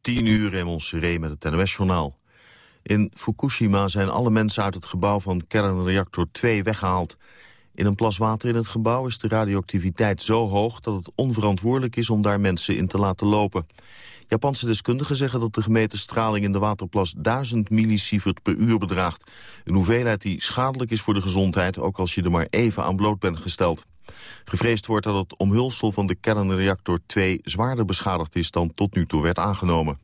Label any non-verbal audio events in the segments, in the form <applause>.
10 uur in Montserrat met het NOS-journaal. In Fukushima zijn alle mensen uit het gebouw van kernreactor 2 weggehaald. In een plas water in het gebouw is de radioactiviteit zo hoog... dat het onverantwoordelijk is om daar mensen in te laten lopen. Japanse deskundigen zeggen dat de gemeten straling in de waterplas 1000 millisievert per uur bedraagt. Een hoeveelheid die schadelijk is voor de gezondheid, ook als je er maar even aan bloot bent gesteld. Gevreesd wordt dat het omhulsel van de kernreactor 2 zwaarder beschadigd is dan tot nu toe werd aangenomen.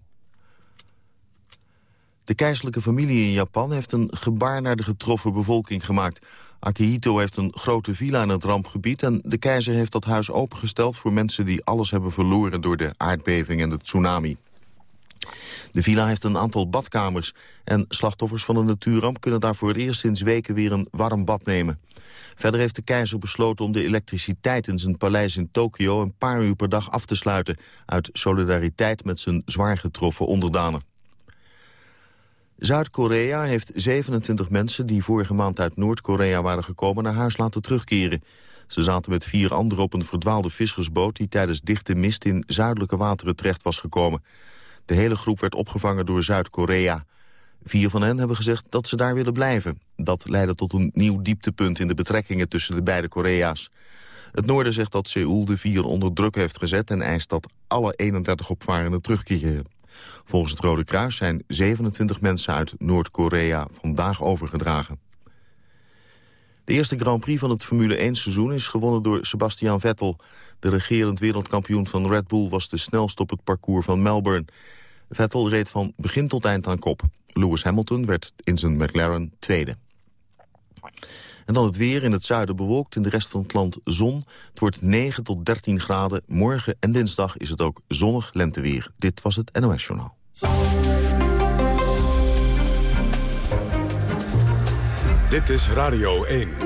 De keizerlijke familie in Japan heeft een gebaar naar de getroffen bevolking gemaakt. Akihito heeft een grote villa in het rampgebied... en de keizer heeft dat huis opengesteld voor mensen die alles hebben verloren... door de aardbeving en de tsunami. De villa heeft een aantal badkamers en slachtoffers van de natuurramp kunnen daar voor het eerst sinds weken weer een warm bad nemen. Verder heeft de keizer besloten om de elektriciteit in zijn paleis in Tokio een paar uur per dag af te sluiten uit solidariteit met zijn zwaar getroffen onderdanen. Zuid-Korea heeft 27 mensen die vorige maand uit Noord-Korea waren gekomen naar huis laten terugkeren. Ze zaten met vier anderen op een verdwaalde vissersboot die tijdens dichte mist in zuidelijke wateren terecht was gekomen. De hele groep werd opgevangen door Zuid-Korea. Vier van hen hebben gezegd dat ze daar willen blijven. Dat leidde tot een nieuw dieptepunt in de betrekkingen tussen de beide Korea's. Het noorden zegt dat Seoul de vier onder druk heeft gezet... en eist dat alle 31 opvarenden terugkeren. Volgens het Rode Kruis zijn 27 mensen uit Noord-Korea vandaag overgedragen. De eerste Grand Prix van het Formule 1-seizoen is gewonnen door Sebastian Vettel. De regerend wereldkampioen van Red Bull was de snelst op het parcours van Melbourne. Vettel reed van begin tot eind aan kop. Lewis Hamilton werd in zijn McLaren tweede. En dan het weer in het zuiden bewolkt, in de rest van het land zon. Het wordt 9 tot 13 graden. Morgen en dinsdag is het ook zonnig lenteweer. Dit was het NOS Journaal. Dit is Radio 1.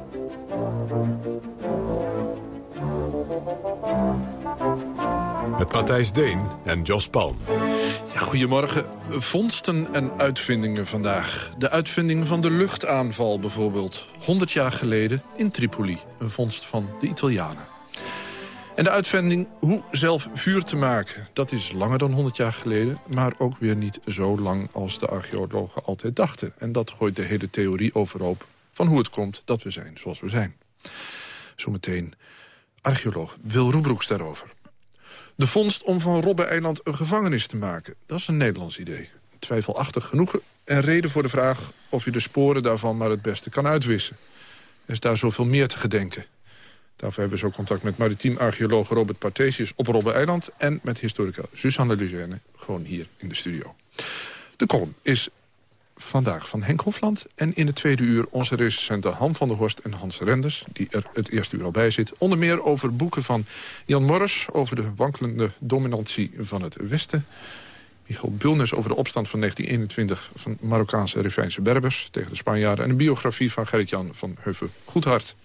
Met Matthijs Deen en Jos Palm. Ja, goedemorgen. Vondsten en uitvindingen vandaag. De uitvinding van de luchtaanval bijvoorbeeld. 100 jaar geleden in Tripoli. Een vondst van de Italianen. En de uitvinding hoe zelf vuur te maken. Dat is langer dan 100 jaar geleden, maar ook weer niet zo lang als de archeologen altijd dachten. En dat gooit de hele theorie overhoop van hoe het komt dat we zijn zoals we zijn. Zometeen archeoloog Wil Roebroeks daarover. De vondst om van Robben-eiland een gevangenis te maken. Dat is een Nederlands idee. Twijfelachtig genoeg en reden voor de vraag of je de sporen daarvan maar het beste kan uitwissen. Er is daar zoveel meer te gedenken. Daarvoor hebben we zo contact met maritiem archeoloog Robert Partesius op Robben-eiland... en met historica Susanne Luzerne, gewoon hier in de studio. De column is vandaag van Henk Hofland. En in het tweede uur onze recensenten Han van der Horst en Hans Renders... die er het eerste uur al bij zit. Onder meer over boeken van Jan Morris... over de wankelende dominantie van het Westen. Michael Bulnes over de opstand van 1921 van Marokkaanse en Rifijnse Berbers... tegen de Spanjaarden. En een biografie van Gerrit-Jan van Heuvel-Goedhart.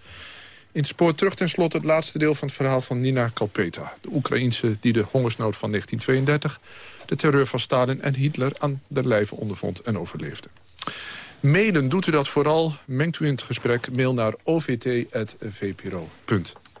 In het spoor terug ten slotte het laatste deel van het verhaal van Nina Kalpeta. De Oekraïense die de hongersnood van 1932, de terreur van Stalin en Hitler aan de lijve ondervond en overleefde. Mailen doet u dat vooral. Mengt u in het gesprek. Mail naar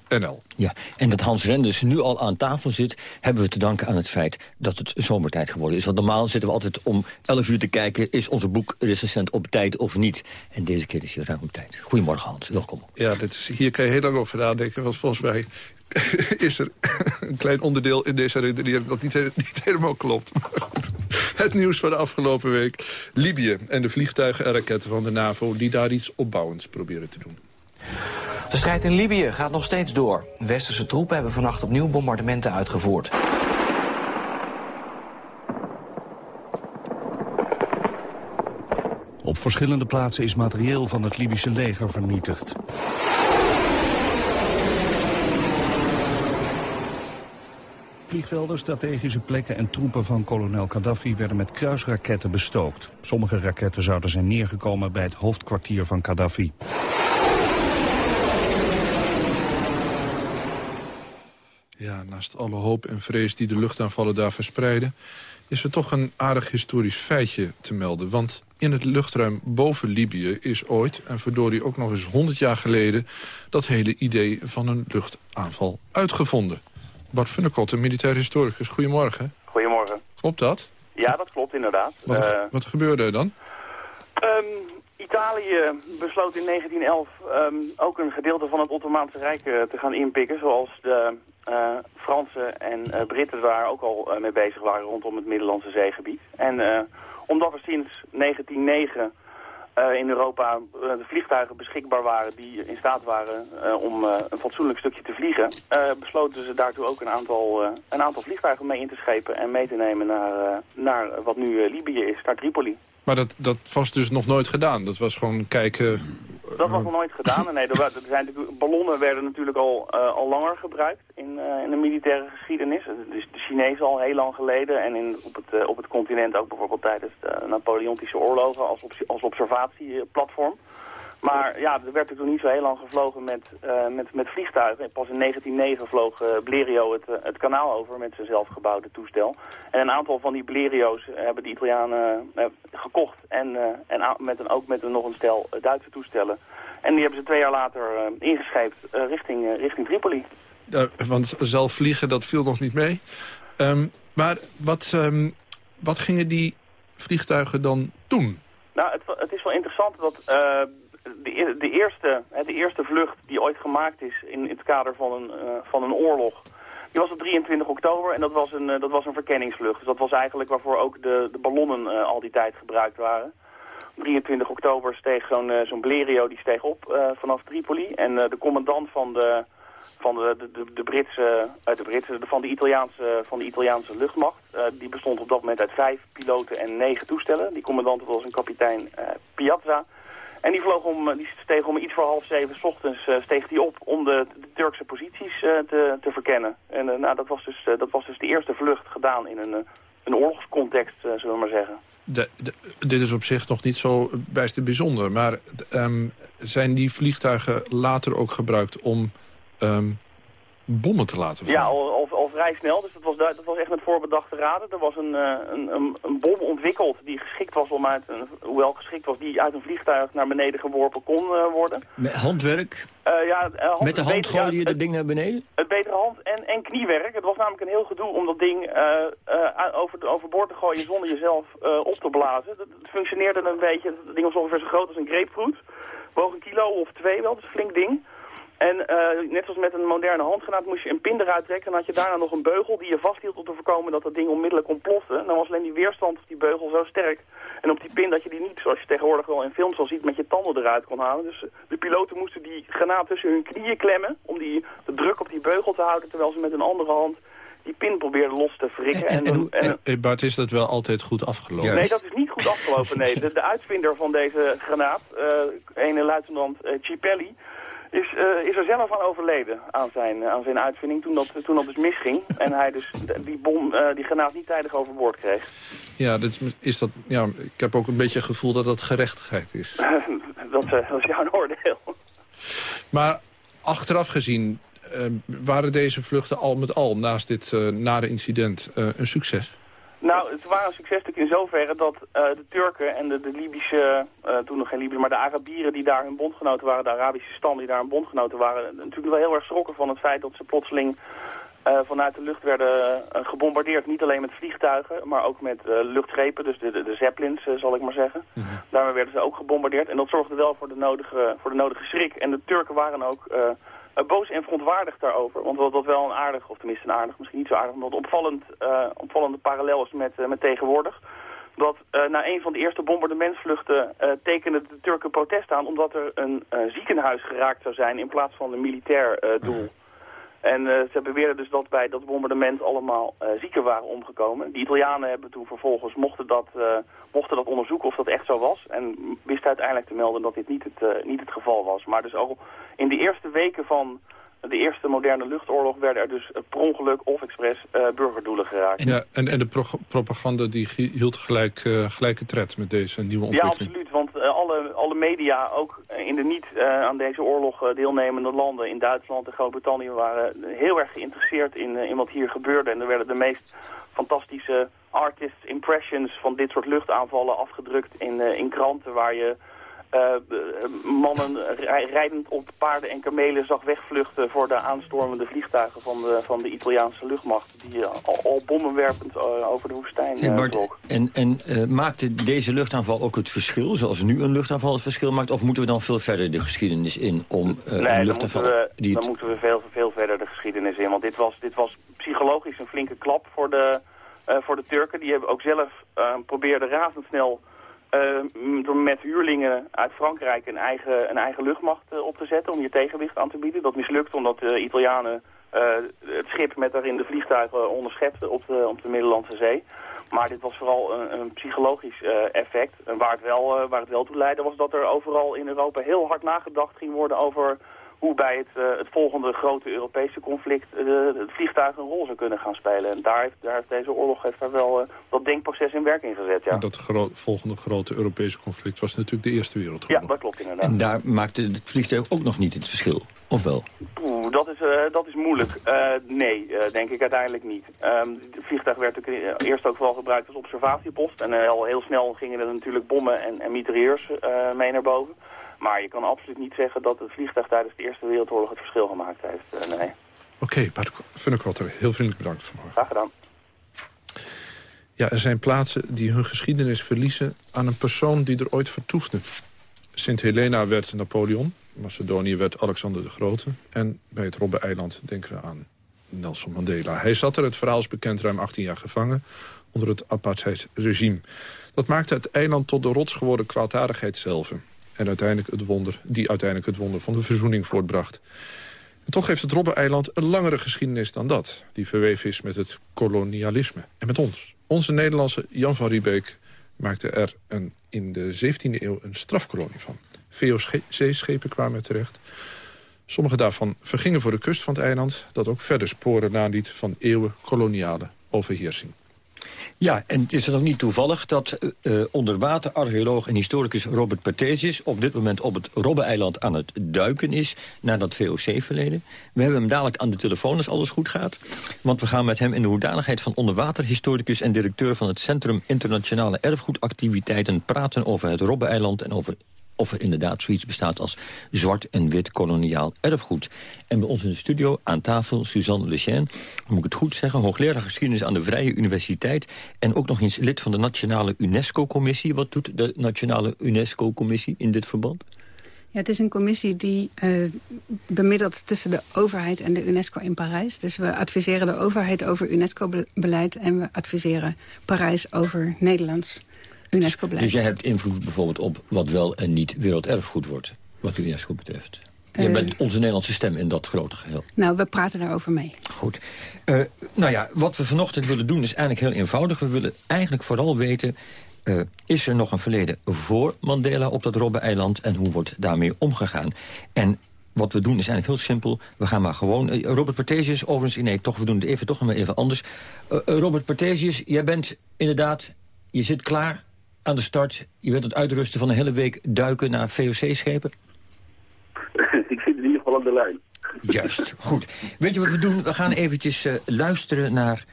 ovt.vpro.nl. Ja, en dat Hans Renders nu al aan tafel zit... hebben we te danken aan het feit dat het zomertijd geworden is. Want normaal zitten we altijd om 11 uur te kijken... is onze boek recensent op tijd of niet? En deze keer is hij ruim op tijd. Goedemorgen Hans, welkom. Ja, dit is, hier kan je heel lang over nadenken. Want volgens mij <laughs> is er een klein onderdeel in deze redenering... dat niet, niet helemaal klopt. <laughs> Het nieuws van de afgelopen week. Libië en de vliegtuigen en raketten van de NAVO... die daar iets opbouwends proberen te doen. De strijd in Libië gaat nog steeds door. Westerse troepen hebben vannacht opnieuw bombardementen uitgevoerd. Op verschillende plaatsen is materieel van het Libische leger vernietigd. Vliegvelden, strategische plekken en troepen van kolonel Gaddafi werden met kruisraketten bestookt. Sommige raketten zouden zijn neergekomen bij het hoofdkwartier van Gaddafi. Ja, naast alle hoop en vrees die de luchtaanvallen daar verspreiden... is er toch een aardig historisch feitje te melden. Want in het luchtruim boven Libië is ooit, en verdorie ook nog eens 100 jaar geleden... dat hele idee van een luchtaanval uitgevonden. Bart Funnekot, een militair historicus. Goedemorgen. Goedemorgen. Klopt dat? Ja, dat klopt inderdaad. Wat, Uh, wat gebeurde er dan? ehm, Italië besloot in 1911 ehm, ook een gedeelte van het Ottomaanse Rijk eh, te gaan inpikken... zoals de eh, Fransen en eh, Britten daar ook al mee bezig waren rondom het Middellandse zeegebied. En omdat er sinds 1909 eh, in Europa de vliegtuigen beschikbaar waren... die in staat waren om een fatsoenlijk stukje te vliegen... besloten ze daartoe ook een aantal, een aantal vliegtuigen mee in te schepen... en mee te nemen naar, naar wat nu Libië is, naar Tripoli. Maar dat, dat was dus nog nooit gedaan. Dat was gewoon kijken... Dat was nog nooit gedaan. <laughs> Nee, er, er zijn natuurlijk, ballonnen werden natuurlijk al, eh, al langer gebruikt in, eh, in de militaire geschiedenis. Dus de Chinezen al heel lang geleden en in, op, het, eh, op het continent ook bijvoorbeeld tijdens de Napoleontische oorlogen als, als observatieplatform. Maar ja, er werd natuurlijk niet zo heel lang gevlogen met, eh, met, met vliegtuigen. En pas in 1909 vloog eh, Blériot het, eh, het kanaal over met zijn zelfgebouwde toestel. En een aantal van die Blério's hebben de Italianen gekocht. En, en met een, ook met een, nog een stel Duitse toestellen. En die hebben ze twee jaar later ingescheept richting, richting Tripoli. Want zelf vliegen, dat viel nog niet mee. Ehm, maar wat, ehm, wat gingen die vliegtuigen dan doen? Nou, het, het is wel interessant dat de, e- de, eerste, de eerste vlucht die ooit gemaakt is in, het kader van een, eh, van een oorlog... die was op 23 oktober en dat was een, eh, dat was een verkenningsvlucht. Dus dat was eigenlijk waarvoor ook de, de ballonnen eh, al die tijd gebruikt waren. Op 23 oktober steeg zo'n zo'n Blériot die steeg op vanaf Tripoli. En de commandant van de, van de, de, de, Britse, uit de Britse, van de Italiaanse, van de Italiaanse luchtmacht. die bestond op dat moment uit vijf piloten en negen toestellen. Die commandant was een kapitein Piazza. En die, vloog om, die steeg om iets voor half zeven 's ochtends eh, steeg die op om de, Turkse posities eh, te, te verkennen. En eh, nou, dat, was dus, dat was dus de eerste vlucht gedaan in een, een oorlogscontext, zullen we maar zeggen. De- dit is op zich nog niet zo bijster bijzonder. Maar ehm, zijn die vliegtuigen later ook gebruikt om ehm, bommen te laten vallen? Ja, al, al, al vrij snel. Dus dat was, dat was echt met voorbedachte raden. Er was een, eh, een, een, een bom ontwikkeld die geschikt was om uit, een, hoewel geschikt was, die uit een vliegtuig naar beneden geworpen kon eh, worden. Met handwerk? Eh, ja, hand- Met de hand beter- gooide ja, je dat het- ding naar beneden? Het betere hand- en, en kniewerk. Het was namelijk een heel gedoe om dat ding eh, eh, over, overboord te gooien zonder jezelf eh, op te blazen. Het, het functioneerde een beetje, het ding was ongeveer zo groot als een grapefruit. Woog een kilo of twee wel, dat is een flink ding. En eh, net zoals met een moderne handgranaat moest je een pin eruit trekken. En had je daarna nog een beugel die je vasthield om te voorkomen dat dat ding onmiddellijk ontplofte. Dan was alleen die weerstand op die beugel zo sterk. En op die pin dat je die niet, zoals je tegenwoordig wel in films al ziet, met je tanden eruit kon halen. Dus eh, de piloten moesten die granaat tussen hun knieën klemmen om die, de druk op die beugel te houden. Terwijl ze met een andere hand die pin probeerden los te wrikken. En- en- en hoe- en- Bart, is dat wel altijd goed afgelopen? Nee, dat is niet goed afgelopen. Nee, de, de uitvinder van deze granaat, eh ene luitenant Cipelli, is, eh, is er zelf aan overleden aan zijn, aan zijn uitvinding toen dat, toen dat dus misging. <laughs> En hij dus die bom, eh, die granaat niet tijdig overboord kreeg. Ja, dit is, is dat, ja, ik heb ook een beetje het gevoel dat dat gerechtigheid is. <laughs> dat, eh, dat is jouw <laughs> oordeel. Maar achteraf gezien eh, waren deze vluchten al met al, naast dit eh, nare incident, eh, een succes? Nou, het waren een succes natuurlijk in zoverre dat eh, de Turken en de, de Libische, eh, toen nog geen Libiërs, maar de Arabieren die daar hun bondgenoten waren, de Arabische stam die daar hun bondgenoten waren, natuurlijk wel heel erg schrokken van het feit dat ze plotseling eh, vanuit de lucht werden gebombardeerd. Niet alleen met vliegtuigen, maar ook met luchtschepen, dus de, de, de Zeppelins zal ik maar zeggen. Daarmee werden ze ook gebombardeerd en dat zorgde wel voor de nodige, voor de nodige schrik. En de Turken waren ook boos en verontwaardigd daarover. Want wat, wat wel een aardig, of tenminste een aardig, misschien niet zo aardig, maar wat opvallend, eh, opvallende parallel is met, eh, met tegenwoordig. Dat eh, na een van de eerste bombardementsvluchten eh tekenden de Turken protest aan... omdat er een eh, ziekenhuis geraakt zou zijn in plaats van een militair eh, doel. En eh, ze beweerden dus dat bij dat bombardement allemaal eh, zieken waren omgekomen. De Italianen hebben toen vervolgens mochten dat, eh, mochten dat onderzoeken of dat echt zo was. En wisten uiteindelijk te melden dat dit niet het, niet het geval was. Maar dus al in de eerste weken van de eerste moderne luchtoorlog werden er dus per ongeluk of expres burgerdoelen geraakt. Ja, en, en de propaganda die hield gelijk, gelijke tred met deze nieuwe ontwikkeling. Ja, absoluut. Want alle, alle media, ook in de niet aan deze oorlog deelnemende landen... in Duitsland en Groot-Brittannië waren heel erg geïnteresseerd in, in wat hier gebeurde. En er werden de meest fantastische artist impressions van dit soort luchtaanvallen afgedrukt in, in kranten... waar je mannen rijdend op paarden en kamelen zag wegvluchten voor de aanstormende vliegtuigen van de, van de Italiaanse luchtmacht. Die uh, al, al, bommenwerpend uh, over de woestijn hey Bart, En, en maakte deze luchtaanval ook het verschil, zoals nu een luchtaanval het verschil maakt? Of moeten we dan veel verder de geschiedenis in om nee, een luchtaanval... Dan moeten we, dan moeten we veel, veel verder de geschiedenis in. Want dit was, dit was psychologisch een flinke klap voor de, voor de Turken. Die hebben ook zelf probeerden razendsnel uh, door met huurlingen uit Frankrijk een eigen, een eigen luchtmacht uh, op te zetten om je tegenwicht aan te bieden. Dat mislukt omdat de Italianen uh, het schip met daarin de vliegtuigen onderschepten op de, op de Middellandse Zee. Maar dit was vooral een, een psychologisch effect. En waar het, wel, waar het wel toe leidde was dat er overal in Europa heel hard nagedacht ging worden over hoe bij het, uh, het volgende grote Europese conflict uh, het vliegtuig een rol zou kunnen gaan spelen. En daar heeft, daar heeft deze oorlog heeft daar wel uh, dat denkproces in werking gezet. Ja. En dat gro volgende grote Europese conflict was natuurlijk de Eerste Wereldoorlog. Ja, dat klopt inderdaad. En daar maakte het vliegtuig ook nog niet het verschil, of wel? Oeh, dat is, dat is moeilijk. nee, denk ik uiteindelijk niet. Um, het vliegtuig werd natuurlijk eerst ook vooral gebruikt als observatiepost. En al heel snel gingen er natuurlijk bommen en, en mitrailleurs mee naar boven. Maar je kan absoluut niet zeggen dat het vliegtuig tijdens de Eerste Wereldoorlog het verschil gemaakt heeft. Uh, nee. Oké, okay, Bart Funnekotter, heel vriendelijk bedankt vanmorgen. Graag gedaan. Ja, er zijn plaatsen die hun geschiedenis verliezen aan een persoon die er ooit vertoefde. Sint Helena werd Napoleon, Macedonië werd Alexander de Grote... en bij het Robben-eiland denken we aan Nelson Mandela. Hij zat er, het verhaal is bekend, ruim 18 jaar gevangen onder het apartheidsregime. Dat maakte het eiland tot de rots geworden kwaadaardigheid zelf en uiteindelijk het wonder, die uiteindelijk het wonder van de verzoening voortbracht. Toch heeft het Robben-eiland een langere geschiedenis dan dat... die verweven is met het kolonialisme en met ons. Onze Nederlandse Jan van Riebeek maakte er een, in de 17e eeuw een strafkolonie van. VOC-schepen kwamen terecht. Sommige daarvan vergingen voor de kust van het eiland... dat ook verder sporen naliet van eeuwen koloniale overheersing. Ja, en het is dan ook niet toevallig dat uh, onderwaterarcheoloog en historicus Robert Pertesius... op dit moment op het Robbe-eiland aan het duiken is... naar dat VOC-verleden. We hebben hem dadelijk aan de telefoon als alles goed gaat. Want we gaan met hem in de hoedanigheid van onderwaterhistoricus... en directeur van het Centrum Internationale Erfgoedactiviteiten... praten over het Robbe-eiland en over of er inderdaad zoiets bestaat als zwart en wit koloniaal erfgoed. En bij ons in de studio aan tafel Suzanne Lechain, moet ik het goed zeggen... hoogleraar geschiedenis aan de Vrije Universiteit... en ook nog eens lid van de Nationale UNESCO-commissie. Wat doet de Nationale UNESCO-commissie in dit verband? Ja, het is een commissie die uh, bemiddelt tussen de overheid en de UNESCO in Parijs. Dus we adviseren de overheid over UNESCO-beleid... en we adviseren Parijs over Nederlands Dus jij hebt invloed bijvoorbeeld op wat wel en niet werelderfgoed wordt, wat de UNESCO betreft? Je uh, bent onze Nederlandse stem in dat grote geheel. Nou, we praten daarover mee. Goed. Uh, nou ja, wat we vanochtend willen doen is eigenlijk heel eenvoudig. We willen eigenlijk vooral weten... Uh, is er nog een verleden voor Mandela op dat Robben-eiland... en hoe wordt daarmee omgegaan? En wat we doen is eigenlijk heel simpel. We gaan maar gewoon... Robert Partesius, overigens... Nee, toch, we doen het even, toch nog maar even anders. Robert Partesius, jij bent inderdaad... Je zit klaar aan de start. Je wilt het uitrusten van een hele week duiken naar VOC-schepen? <laughs> Ik zit in ieder geval aan de lijn. Juist, goed. Weet je wat we doen? We gaan eventjes uh, luisteren naar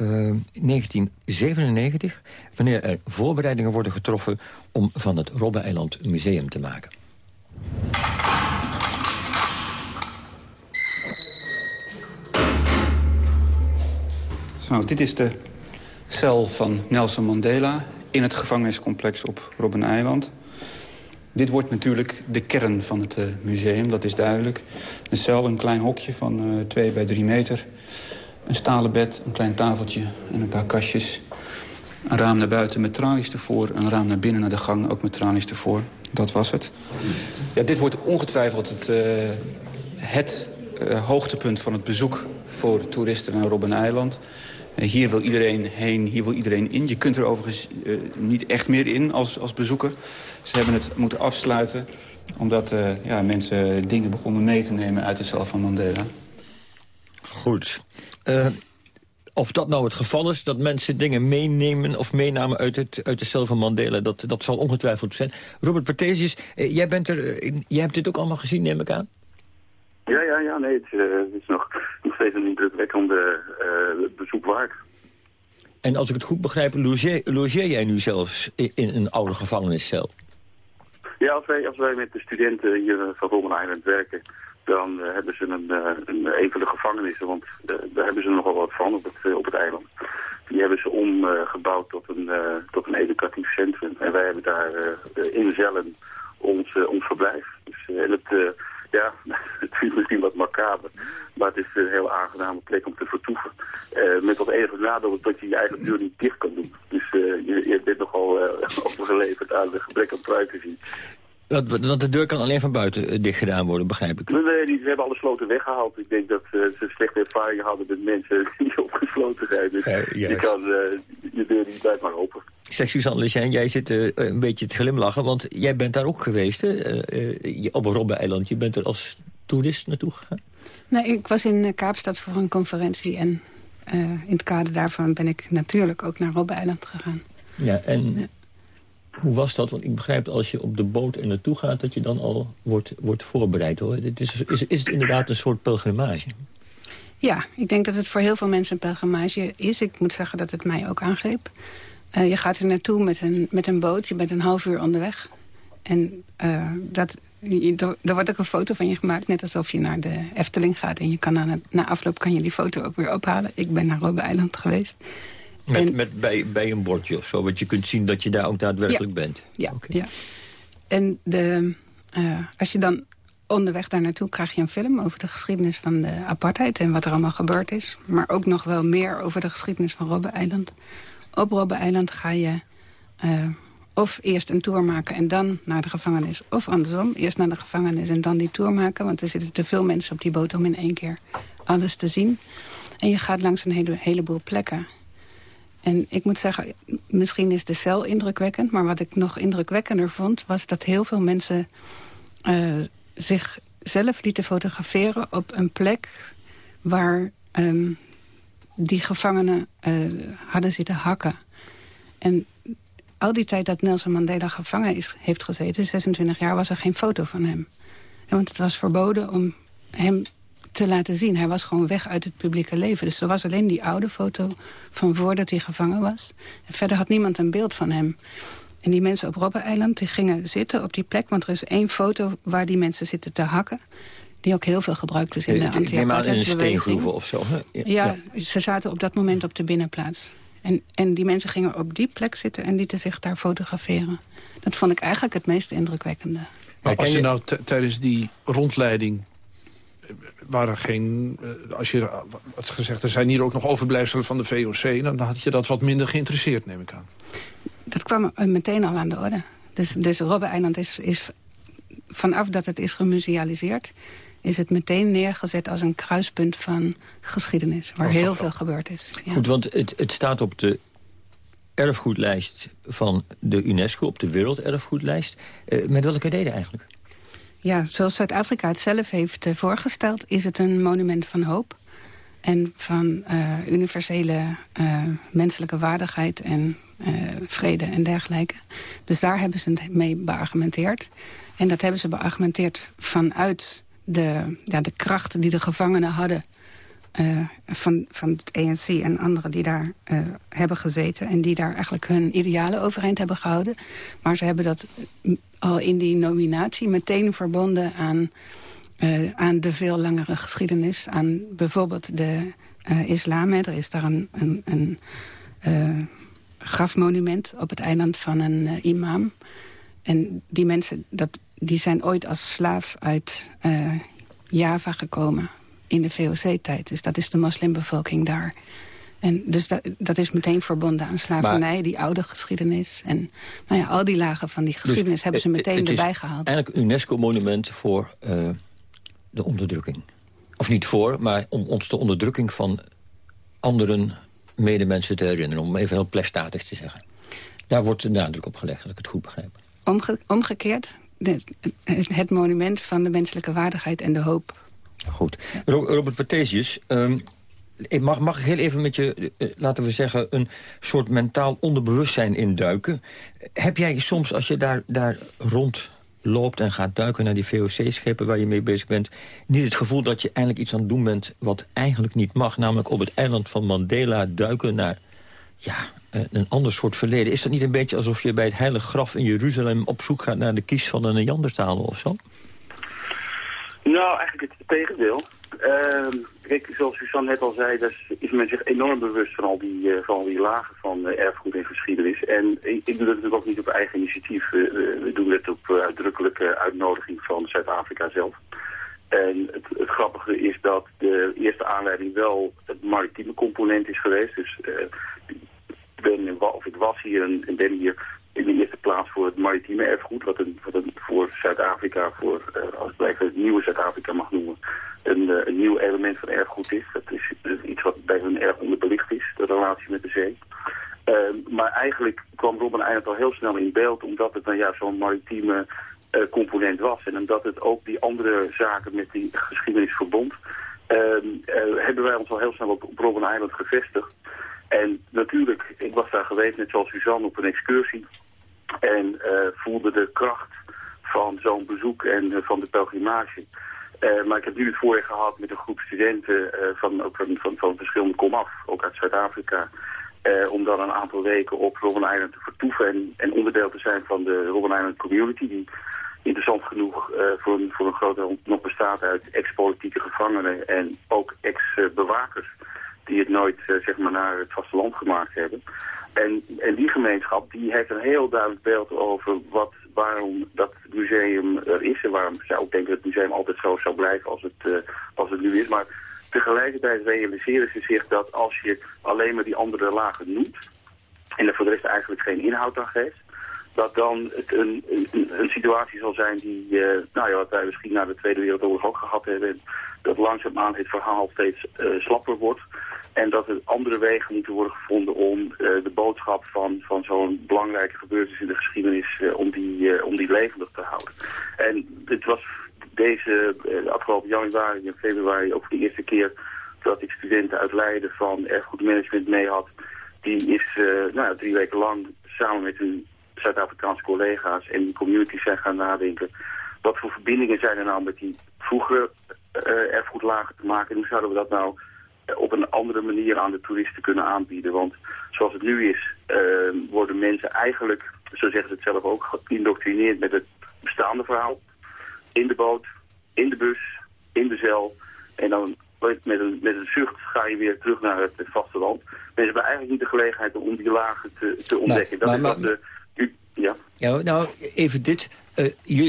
uh, eh, 1997... wanneer er voorbereidingen worden getroffen... om van het Robben-eiland een museum te maken. Zo, dit is de cel van Nelson Mandela in het gevangeniscomplex op Robben-eiland. Dit wordt natuurlijk de kern van het uh, museum, dat is duidelijk. Een cel, een klein hokje van uh, 2 bij 3 meter. Een stalen bed, een klein tafeltje en een paar kastjes. Een raam naar buiten met tralies ervoor. Een raam naar binnen naar de gang, ook met tralies ervoor. Dat was het. Ja, dit wordt ongetwijfeld het, uh, het hoogtepunt van het bezoek voor toeristen naar Robben-eiland. Eh, hier wil iedereen heen, hier wil iedereen in. Je kunt er overigens uh, niet echt meer in als, als bezoeker. Ze hebben het moeten afsluiten Omdat uh, ja, mensen dingen begonnen mee te nemen uit de cel van Mandela. Goed. Uh, of dat nou het geval is, dat mensen dingen meenemen... of meenamen uit, het, uit de cel van Mandela, dat, dat zal ongetwijfeld zijn. Robert Partesius, uh, jij, bent er, jij hebt dit ook allemaal gezien, neem ik aan? Ja, ja, ja, nee, het, het is nog steeds een indrukwekkende bezoek waard. En als ik het goed begrijp, logeer, logeer jij nu zelfs in, in een oude gevangeniscel? Ja, als wij, als wij met de studenten hier van Robben Island werken... dan uh, hebben ze een, uh, een, een van de gevangenissen, want uh, daar hebben ze nogal wat van op het, op het eiland. Die hebben ze omgebouwd tot, een, tot een educatief centrum. En wij hebben daar in Zellen ons, ons verblijf. Dus, en het, ja, <laughs> het is misschien wat macaber, maar het is een heel aangename plek om te vertoeven. Uh, met dat enige nadeel dat je je eigen deur niet dicht kan doen. Dus uh, je, je bent nogal uh, <laughs> overgeleverd aan de gebrek aan privacy. Want de deur kan alleen van buiten dicht gedaan worden, begrijp ik. Nee, die, ze hebben alle sloten weggehaald. Ik denk dat ze slechte ervaring hadden met mensen <laughs> die opgesloten zijn. Dus je kan je deur niet buiten maar open. Zeg Suzanne Legijn, jij zit uh, een beetje te glimlachen, want jij bent daar ook geweest, hè? Uh, op Robben-eiland. Je bent er als toerist naartoe gegaan? Nee, ik was in Kaapstad voor een conferentie en uh, in het kader daarvan ben ik natuurlijk ook naar Robben-eiland gegaan. Ja, en ja. hoe was dat? Want ik begrijp als je op de boot er naartoe gaat, dat je dan al wordt, wordt voorbereid, hoor. Het is, is, is het inderdaad een soort pelgrimage? Ja, ik denk dat het voor heel veel mensen een pelgrimage is. Ik moet zeggen dat het mij ook aangreep. Uh, je gaat er naartoe met een, met een boot. Je bent een half uur onderweg. En uh, dat, er wordt ook een foto van je gemaakt. Net alsof je naar de Efteling gaat. En je kan na, na afloop kan je die foto ook weer ophalen. Ik ben naar Robben Eiland geweest. Met, en, met bij, bij een bordje of zo. Want je kunt zien dat je daar ook daadwerkelijk ja, bent. Ja, okay. ja. En de, uh, als je dan onderweg daar naartoe krijg je een film over de geschiedenis van de apartheid... en wat er allemaal gebeurd is. Maar ook nog wel meer over de geschiedenis van Robben Eiland op Robben-eiland ga je uh, of eerst een tour maken en dan naar de gevangenis. Of andersom, eerst naar de gevangenis en dan die tour maken. Want er zitten te veel mensen op die boot om in één keer alles te zien. En je gaat langs een hele, heleboel plekken. En ik moet zeggen, misschien is de cel indrukwekkend... maar wat ik nog indrukwekkender vond... was dat heel veel mensen uh, zichzelf lieten fotograferen... op een plek waar um, die gevangenen uh, hadden zitten hakken. En al die tijd dat Nelson Mandela gevangen is, heeft gezeten, 26 jaar, was er geen foto van hem. En want het was verboden om hem te laten zien. Hij was gewoon weg uit het publieke leven. Dus er was alleen die oude foto van voordat hij gevangen was. En verder had niemand een beeld van hem. En die mensen op Robben-eiland die gingen zitten op die plek... want er is één foto waar die mensen zitten te hakken die ook heel veel gebruikt is in de anti Neem aan in een steengroeven of zo. Ja, ja, ze zaten op dat moment op de binnenplaats. En, en die mensen gingen op die plek zitten en lieten zich daar fotograferen. Dat vond ik eigenlijk het meest indrukwekkende. Maar als je nou tijdens die rondleiding eh, waren geen... Eh, als je had gezegd, er zijn hier ook nog overblijfselen van de VOC... dan had je dat wat minder geïnteresseerd, neem ik aan. Dat kwam meteen al aan de orde. Dus, dus Robben-eiland is, is vanaf dat het is gemusealiseerd is het meteen neergezet als een kruispunt van geschiedenis. Waar oh, heel veel gebeurd is. Ja. Goed, want het, het staat op de erfgoedlijst van de UNESCO, op de werelderfgoedlijst. Uh, met welke reden eigenlijk? Ja, zoals Zuid-Afrika het zelf heeft uh, voorgesteld... is het een monument van hoop en van uh, universele menselijke waardigheid... en vrede en dergelijke. Dus daar hebben ze het mee beargumenteerd. En dat hebben ze beargumenteerd vanuit de, ja, de krachten die de gevangenen hadden... Uh, van, van het ANC en anderen die daar uh, hebben gezeten... en die daar eigenlijk hun idealen overeind hebben gehouden. Maar ze hebben dat al in die nominatie meteen verbonden aan, aan de veel langere geschiedenis. Aan bijvoorbeeld de islam. Er is daar een, een, een grafmonument op het eiland van een imam. En die mensen, dat die zijn ooit als slaaf uit uh, Java gekomen in de VOC-tijd. Dus dat is de moslimbevolking daar. En dus dat, dat is meteen verbonden aan slavernij, maar, die oude geschiedenis. En nou ja, al die lagen van die geschiedenis dus, hebben ze meteen erbij gehaald. eigenlijk een UNESCO-monument voor uh, de onderdrukking. Of niet voor, maar om ons de onderdrukking van anderen medemensen te herinneren. Om even heel plekstatig te zeggen. Daar wordt de nadruk op gelegd, dat ik het goed begrijp. Omge omgekeerd het monument van de menselijke waardigheid en de hoop. Goed. Robert Pathesius, um, mag, mag ik heel even met je, uh, laten we zeggen... een soort mentaal onderbewustzijn induiken? Heb jij soms, als je daar, daar rond loopt en gaat duiken naar die VOC-schepen waar je mee bezig bent... niet het gevoel dat je eindelijk iets aan het doen bent wat eigenlijk niet mag... namelijk op het eiland van Mandela duiken naar ja, een ander soort verleden. Is dat niet een beetje alsof je bij het heilige graf in Jeruzalem... op zoek gaat naar de kies van een Neandertaler of zo? Nou, eigenlijk het tegendeel. Uh, zoals Suzanne net al zei, is men zich enorm bewust van al die, uh, van al die lagen van uh, erfgoed en geschiedenis. En ik, ik, doe dat natuurlijk ook niet op eigen initiatief. we doen het op uitdrukkelijke uitnodiging van Zuid-Afrika zelf. En het, het, grappige is dat de eerste aanleiding wel het maritieme component is geweest. Dus ben, of ik was hier en, en ben hier in de eerste plaats voor het maritieme erfgoed, wat, een, wat een, voor Zuid-Afrika, voor, uh, als ik het nieuwe Zuid-Afrika mag noemen, een, uh, een nieuw element van erfgoed is. Dat is, iets wat bij hun erg onderbelicht is, de relatie met de zee. Uh, maar eigenlijk kwam Robben Eiland al heel snel in beeld, omdat het nou ja, zo'n maritieme uh, component was. En omdat het ook die andere zaken met die geschiedenis verbond, ehm, hebben wij ons al heel snel op, op Robben Eiland gevestigd. En natuurlijk, ik was daar geweest, net zoals Suzanne, op een excursie. En uh, voelde de kracht van zo'n bezoek en uh, van de pelgrimage. Uh, maar ik heb nu het voorrecht gehad met een groep studenten van, ook van, van, van verschillende komaf, ook uit Zuid-Afrika. om dan een aantal weken op Robben Island te vertoeven en, en, onderdeel te zijn van de Robben Island community. Die interessant genoeg voor, een, voor een groot deel nog bestaat uit ex-politieke gevangenen en ook ex-bewakers die het nooit uh, zeg maar naar het vasteland gemaakt hebben. En, en die gemeenschap die heeft een heel duidelijk beeld over wat, waarom dat museum er is. En waarom zij ook denken dat het museum altijd zo zou blijven als het, uh, als het nu is. Maar tegelijkertijd realiseren ze zich dat als je alleen maar die andere lagen noemt... en er voor de rest eigenlijk geen inhoud aan geeft dat dan het een, een, situatie zal zijn die, uh, nou ja, wat wij misschien na de Tweede Wereldoorlog ook gehad hebben, dat langzaamaan het verhaal steeds slapper wordt. En dat er andere wegen moeten worden gevonden om uh, de boodschap van, van zo'n belangrijke gebeurtenis in de geschiedenis, om, die, om die levendig te houden. En het was deze de afgelopen januari en februari ook voor de eerste keer dat ik studenten uit Leiden van erfgoedmanagement mee had. Die is nou drie weken lang samen met hun Zuid-Afrikaanse collega's en die communities zijn gaan nadenken. Wat voor verbindingen zijn er nou met die vroegere erfgoedlagen te maken? En hoe zouden we dat nou eh, op een andere manier aan de toeristen kunnen aanbieden? Want zoals het nu is, uh, worden mensen eigenlijk, zo zeggen ze het zelf ook, geïndoctrineerd met het bestaande verhaal. In de boot, in de bus, in de zeil. En dan met een, met een zucht ga je weer terug naar het vasteland. Mensen hebben eigenlijk niet de gelegenheid om die lagen te, te ontdekken. dat is de ja. ja nou, even dit. Uh,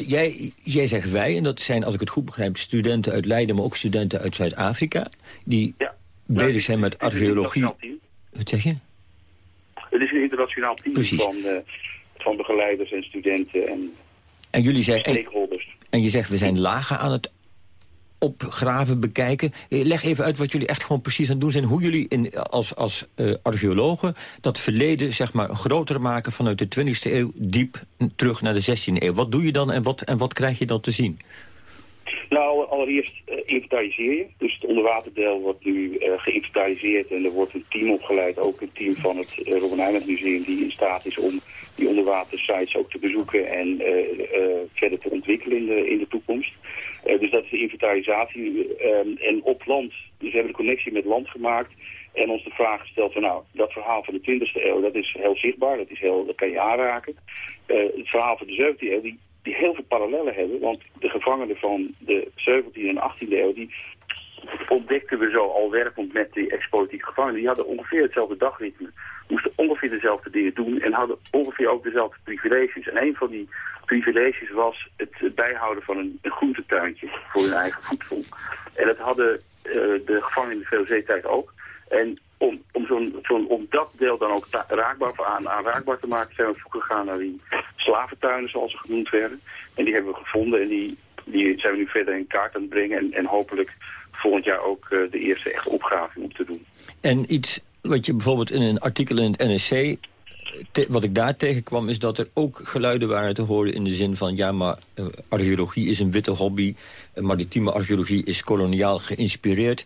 jij, jij zegt wij, en dat zijn, als ik het goed begrijp... studenten uit Leiden, maar ook studenten uit Zuid-Afrika... die ja. Bezig zijn met archeologie. Wat zeg je? Het is een internationaal team van, uh, van begeleiders en studenten en, en jullie zijn, stakeholders. En, en je zegt, we zijn lagen aan het opgraven, bekijken. Eh, leg even uit wat jullie echt gewoon precies aan het doen zijn. Hoe jullie in, als, als uh, archeologen dat verleden zeg maar, groter maken... vanuit de 20e eeuw diep terug naar de 16e eeuw. Wat doe je dan en wat, en wat krijg je dan te zien? Nou, allereerst uh, inventariseer je. Dus het onderwaterdeel wordt nu uh, geïnventariseerd en er wordt een team opgeleid, ook een team van het uh, Museum, die in staat is om die onderwatersites ook te bezoeken en verder te ontwikkelen in de, in de toekomst. dus dat is de inventarisatie. Ehm, en op land, dus we hebben een connectie met land gemaakt en ons de vraag gesteld van nou, dat verhaal van de 20e eeuw, dat is heel zichtbaar, dat, is heel, dat kan je aanraken. het verhaal van de 17e eeuw, die die heel veel parallellen hebben. Want de gevangenen van de 17e en 18e eeuw... die ontdekten we zo al werkend met die ex-politieke gevangenen. Die hadden ongeveer hetzelfde dagritme. Moesten ongeveer dezelfde dingen doen. En hadden ongeveer ook dezelfde privileges. En een van die privileges was het bijhouden van een, groentetuintje voor hun eigen voedsel. En dat hadden uh, de gevangenen in de VOC-tijd ook. En om dat deel dan ook raakbaar, aan, aanraakbaar te maken... zijn we op gegaan naar die slaventuinen, zoals ze genoemd werden. En die hebben we gevonden en die, die zijn we nu verder in kaart aan het brengen... en, en hopelijk volgend jaar ook uh, de eerste echte opgraving om te doen. En iets wat je bijvoorbeeld in een artikel in het NSC wat ik daar tegenkwam is dat er ook geluiden waren te horen... in de zin van, ja, maar uh, archeologie is een witte hobby... Maritieme archeologie is koloniaal geïnspireerd.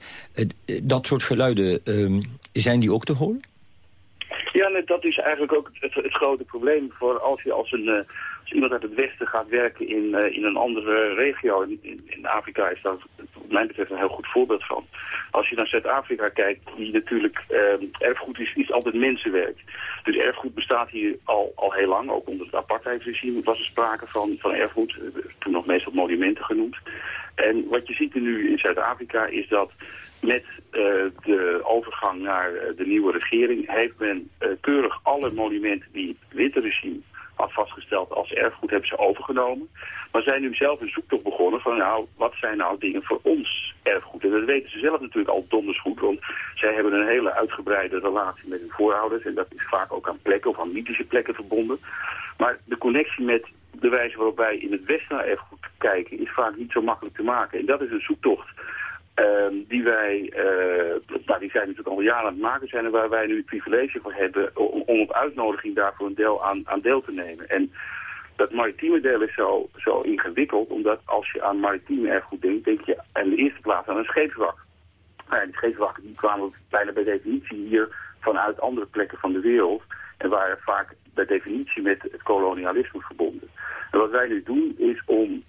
dat soort geluiden, ehm, zijn die ook te horen? Ja, dat is eigenlijk ook het, het, grote probleem voor als je als een als iemand uit het Westen gaat werken in, uh, in een andere regio, in, in, Afrika is dat wat mij betreft een heel goed voorbeeld van. Als je naar Zuid-Afrika kijkt, die natuurlijk uh, erfgoed is, is altijd mensenwerk. Dus erfgoed bestaat hier al, al heel lang, ook onder het apartheidsregime was er sprake van, van erfgoed, eh, toen nog meestal monumenten genoemd. En wat je ziet nu in Zuid-Afrika is dat met uh, de overgang naar de nieuwe regering heeft men uh, keurig alle monumenten die het witte regime had vastgesteld als erfgoed, hebben ze overgenomen. Maar zijn nu zelf een zoektocht begonnen van nou, wat zijn nou dingen voor ons erfgoed? En dat weten ze zelf natuurlijk al donders goed, want zij hebben een hele uitgebreide relatie met hun voorouders. En dat is vaak ook aan plekken of aan mythische plekken verbonden. Maar de connectie met de wijze waarop wij in het Westen naar erfgoed kijken is vaak niet zo makkelijk te maken. En dat is een zoektocht uh, die wij, uh, nou, die zijn natuurlijk al jaren aan het maken zijn en waar wij nu het privilege voor hebben om, op uitnodiging daarvoor een deel aan, aan deel te nemen. En dat maritieme deel is zo, zo ingewikkeld, omdat als je aan maritieme erfgoed denkt, denk je in de eerste plaats aan een scheepswrak. Nou die scheepswrakken die kwamen bijna bij definitie hier vanuit andere plekken van de wereld en waren vaak bij definitie met het kolonialisme verbonden. En wat wij nu doen is om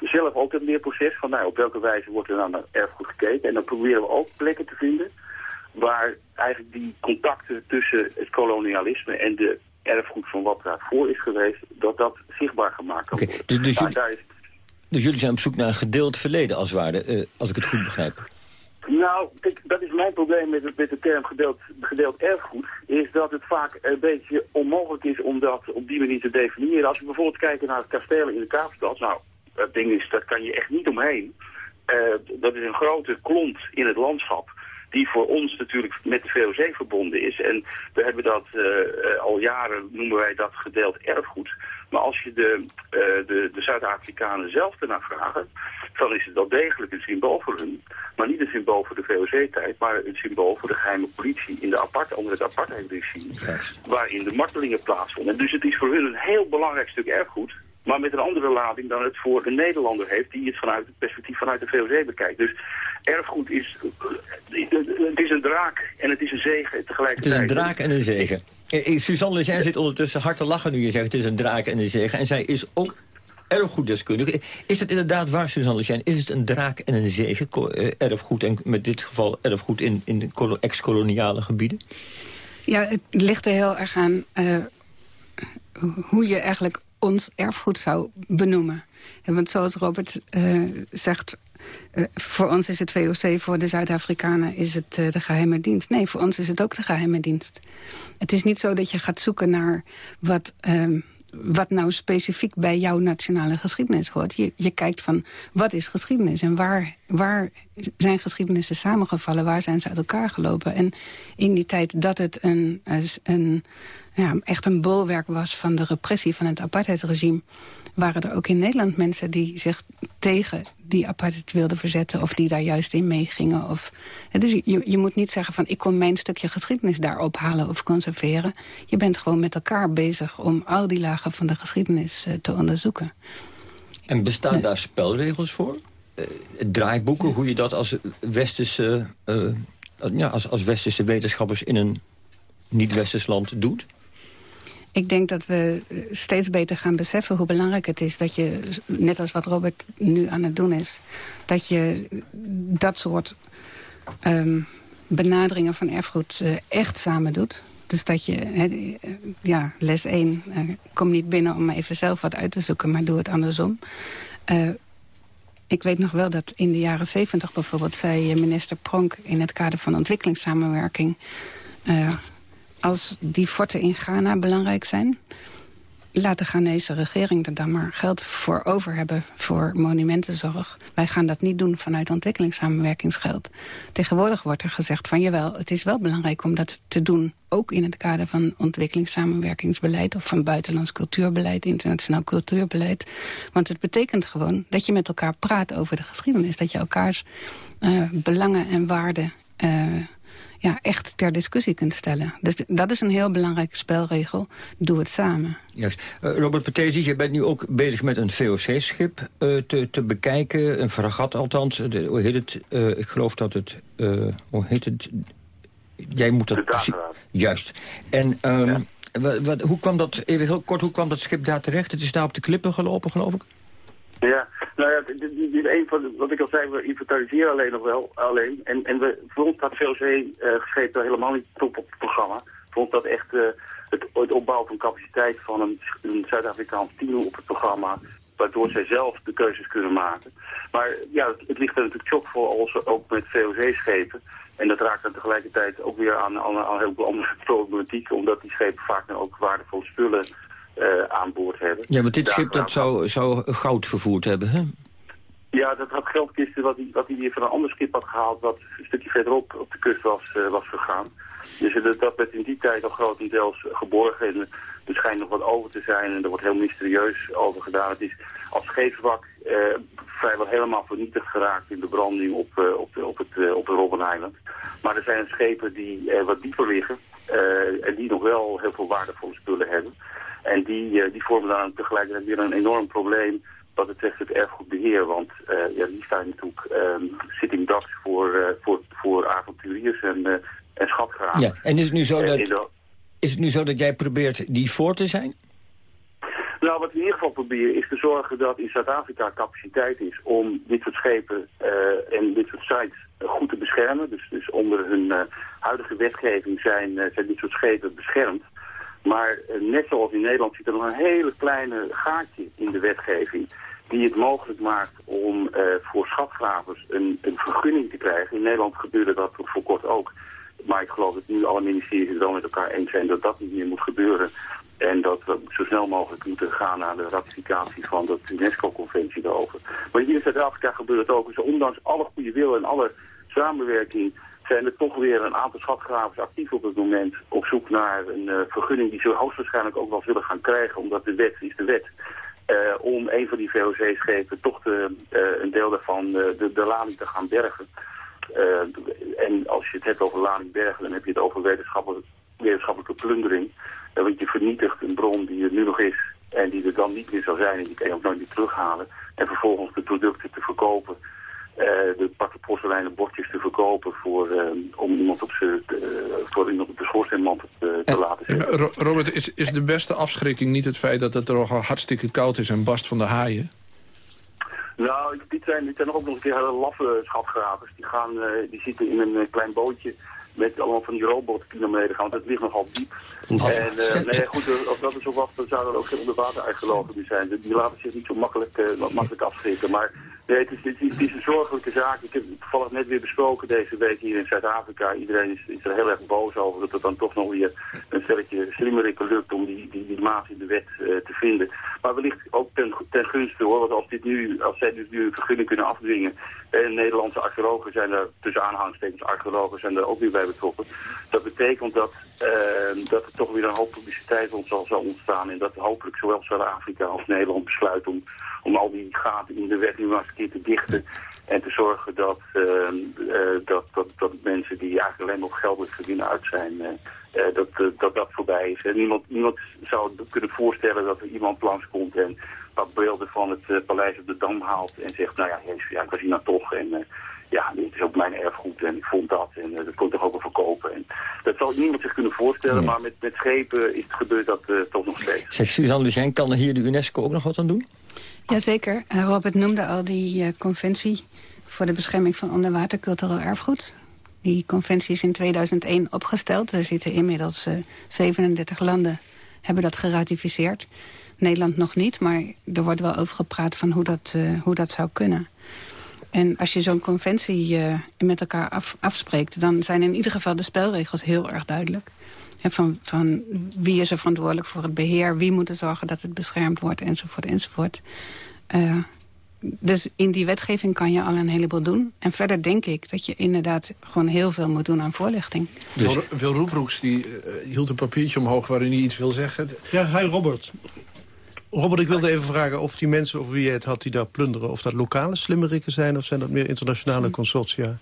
zelf ook een leerproces van nou, op welke wijze wordt er naar erfgoed gekeken. En dan proberen we ook plekken te vinden waar eigenlijk die contacten tussen het kolonialisme en de erfgoed van wat daarvoor is geweest, dat dat zichtbaar gemaakt kan worden. Dus, dus, nou, jullie, is... dus, jullie, zijn op zoek naar een gedeeld verleden als ware, uh, als ik het goed begrijp. Nou, kijk, dat is mijn probleem met, met de term gedeeld, gedeeld erfgoed, is dat het vaak een beetje onmogelijk is om dat op die manier te definiëren. Als we bijvoorbeeld kijken naar het kasteel in de Kaapstad, nou, dat ding is, dat kan je echt niet omheen. Uh, dat is een grote klont in het landschap die voor ons natuurlijk met de VOC verbonden is. En we hebben dat uh, al jaren, noemen wij dat gedeeld erfgoed. Maar als je de, uh, de, de Zuid-Afrikanen zelf ernaar vraagt, dan is het wel degelijk een symbool voor hun. Maar niet een symbool voor de VOC-tijd, maar een symbool voor de geheime politie in de apart, onder het apartheidregime. Waarin de martelingen plaatsvonden. En dus het is voor hun een heel belangrijk stuk erfgoed maar met een andere lading dan het voor een Nederlander heeft... die het vanuit het perspectief vanuit de VOC bekijkt. Dus erfgoed is, het is een draak en het is een zegen tegelijkertijd. Het is een draak en een zegen. Eh, eh, Suzanne Legijn zit ondertussen hard te lachen nu je zegt... het is een draak en een zegen. En zij is ook erfgoeddeskundige. Is het inderdaad waar, Suzanne Legijn? Is het een draak en een zegen, eh, erfgoed... en met dit geval erfgoed in, in ex-koloniale gebieden? Ja, het ligt er heel erg aan... Uh, hoe je eigenlijk ons erfgoed zou benoemen. En want zoals Robert uh, zegt, uh, voor ons is het VOC, voor de Zuid-Afrikanen is het uh, de geheime dienst. Nee, voor ons is het ook de geheime dienst. Het is niet zo dat je gaat zoeken naar wat... Uh, wat nou specifiek bij jouw nationale geschiedenis hoort. Je, je kijkt van, wat is geschiedenis? En waar, waar zijn geschiedenissen samengevallen? Waar zijn ze uit elkaar gelopen? En in die tijd dat het een, een ja, echt een bolwerk was van de repressie van het apartheidsregime... waren er ook in Nederland mensen die zich tegen die apartheid wilden verzetten... of die daar juist in meegingen. Of, dus je, je moet niet zeggen van ik kom mijn stukje geschiedenis daar ophalen of conserveren. Je bent gewoon met elkaar bezig om al die lagen van de geschiedenis uh, te onderzoeken. En bestaan daar spelregels voor? Uh, draaiboeken, hoe je dat als westerse, uh, ja, als, als westerse wetenschappers in een niet-westers land doet? Ik denk dat we steeds beter gaan beseffen hoe belangrijk het is... dat je, net als wat Robert nu aan het doen is... dat je dat soort um, benaderingen van erfgoed uh, echt samen doet. Dus dat je, he, ja, les 1, uh, kom niet binnen om even zelf wat uit te zoeken... maar doe het andersom. Ik weet nog wel dat in de jaren 70 bijvoorbeeld... zei minister Pronk in het kader van ontwikkelingssamenwerking als die forten in Ghana belangrijk zijn... laat de Ghanese regering er dan maar geld voor over hebben... voor monumentenzorg. Wij gaan dat niet doen vanuit ontwikkelingssamenwerkingsgeld. Tegenwoordig wordt er gezegd van... jawel, het is wel belangrijk om dat te doen... ook in het kader van ontwikkelingssamenwerkingsbeleid... of van buitenlands cultuurbeleid, internationaal cultuurbeleid. Want het betekent gewoon dat je met elkaar praat over de geschiedenis. Dat je elkaars uh, belangen en waarden... Uh, ja, echt ter discussie kunt stellen. Dus dat is een heel belangrijke spelregel. Doe het samen. Juist. Uh, Robert Petezi, je bent nu ook bezig met een VOC-schip uh, te, te bekijken. Een fragat althans. De, hoe heet het? Uh, ik geloof dat het... hoe heet het? Jij moet dat... Juist. En um, ja. wat, wat, hoe kwam dat, even heel kort, hoe kwam dat schip daar terecht? Het is daar op de klippen gelopen, geloof ik? Ja, nou ja, dit, een van, wat ik al zei, we inventariseren alleen nog wel, alleen. En, en we, ons staat VOC uh, geschreven helemaal niet top op het programma. Voor dat echt uh, het, het opbouwen van capaciteit van een, een Zuid-Afrikaans team op het programma, waardoor zij zelf de keuzes kunnen maken. Maar ja, het, ligt er natuurlijk chock voor ons ook met VOC-schepen. En dat raakt dan tegelijkertijd ook weer aan, aan, heel veel andere problematiek, omdat die schepen vaak dan ook waardevolle spullen uh, aan boord hebben. Ja, want dit schip dat zou, zou goud vervoerd hebben, hè? Ja, dat had geldkisten wat hij, wat hij van een ander schip had gehaald... wat een stukje verderop op de kust was, uh, was gegaan. Dus uh, dat werd in die tijd al grotendeels geborgen. En er schijnt nog wat over te zijn en er wordt heel mysterieus over gedaan. Het is als scheepswrak uh, vrijwel helemaal vernietigd geraakt in de branding op, op, op het, op de Robben Island. Maar er zijn schepen die wat dieper liggen en die nog wel heel veel waardevolle spullen hebben. En die, die vormen dan tegelijkertijd weer een enorm probleem wat betreft het erfgoedbeheer. Want uh, ja, die staan natuurlijk um, sitting ducks voor, uh, voor, voor avonturiers en, uh, en schatgraven. Ja, en is het, nu zo dat, de... is het nu zo dat jij probeert die voor te zijn? Nou, wat we in ieder geval proberen is te zorgen dat in Zuid-Afrika capaciteit is om dit soort schepen en dit soort sites goed te beschermen. Dus, dus onder hun huidige wetgeving zijn, zijn dit soort schepen beschermd. Maar net zoals in Nederland zit er nog een hele kleine gaatje in de wetgeving die het mogelijk maakt om uh, voor schatgravers een, een, vergunning te krijgen. In Nederland gebeurde dat voor kort ook. Maar ik geloof dat nu alle ministeries het wel met elkaar eens zijn dat dat niet meer moet gebeuren. En dat we zo snel mogelijk moeten gaan naar de ratificatie van de UNESCO-conventie daarover. Maar hier in Zuid-Afrika gebeurt het ook. Dus ondanks alle goede wil en alle samenwerking zijn er toch weer een aantal schatgravers actief op het moment op zoek naar een uh, vergunning die ze hoogstwaarschijnlijk ook wel zullen gaan krijgen, omdat de wet is de wet. Uh, om een van die VOC-schepen toch de, uh, een deel daarvan de, de lading te gaan bergen. en als je het hebt over lading bergen, dan heb je het over wetenschappelijke, plundering. want je vernietigt een bron die er nu nog is en die er dan niet meer zou zijn en die kan je ook nooit meer terughalen. En vervolgens de producten te verkopen de pakken porseleinen bordjes te verkopen voor, uh, om iemand op, ze, uh, voor iemand op de schoorsteenmantel te, te laten zetten. Robert, is, is de beste afschrikking niet het feit dat het er al hartstikke koud is en barst van de haaien? Nou, dit zijn, dit zijn ook nog een keer hele laffe schatgravers. Die, gaan, die zitten in een klein bootje met allemaal van die die naar beneden gaan, want het ligt nogal diep. En uh, nee, goed, als dat er zo was, dan zouden er ook geen onderwaterarcheologen zijn. Die laten zich niet zo makkelijk, uh, makkelijk afschrikken. Maar Nee, het is, het, een zorgelijke zaak. Ik heb het toevallig net weer besproken deze week hier in Zuid-Afrika. Iedereen is, is, er heel erg boos over dat het dan toch nog weer een stelletje slimmerikken lukt om die, die, die maat in de wet uh, te vinden. Maar wellicht ook ten, ten gunste hoor, want als, dit nu, als zij dus nu een vergunning kunnen afdwingen en Nederlandse archeologen zijn er, tussen aanhalingstekens archeologen, zijn er ook weer bij betrokken. Dat betekent dat, uh, dat er toch weer een hoop publiciteit rond zal, zal ontstaan. En dat hopelijk zowel Zuid-Afrika als Nederland besluit om, om al die gaten in de wet nu maar eens te dichten. En te zorgen dat, uh, dat, dat, dat mensen die eigenlijk alleen nog geldelijk verdienen uit zijn, dat, dat dat voorbij is. En niemand, niemand zou kunnen voorstellen dat er iemand langskomt en wat beelden van het uh, paleis op de Dam haalt en zegt, nou ja, jezus, ja ik was hier nou toch en uh, ja, dit is ook mijn erfgoed en ik vond dat en uh, dat kon ik toch ook wel verkopen. En dat zal niemand zich kunnen voorstellen, nee. maar met, met schepen is het gebeurt dat toch nog steeds. Zeg, Suzanne Lucien, kan er hier de UNESCO ook nog wat aan doen? Jazeker. Robert noemde al die conventie voor de bescherming van onderwater cultureel erfgoed. Die conventie is in 2001 opgesteld. Er zitten inmiddels 37 landen hebben dat geratificeerd. Nederland nog niet, maar er wordt wel over gepraat van hoe dat, uh, hoe dat zou kunnen. En als je zo'n conventie uh, met elkaar af, afspreekt... dan zijn in ieder geval de spelregels heel erg duidelijk. van, van wie is er verantwoordelijk voor het beheer... wie moet er zorgen dat het beschermd wordt, enzovoort, enzovoort. Uh, dus in die wetgeving kan je al een heleboel doen. En verder denk ik dat je inderdaad gewoon heel veel moet doen aan voorlichting. Dus... Wil Roebroeks die, uh, hield een papiertje omhoog waarin hij iets wil zeggen. Ja, hi Robert. Robert, ik wilde even vragen of die mensen over wie je het had die daar plunderen... of dat lokale slimmerikken zijn of zijn dat meer internationale consortia?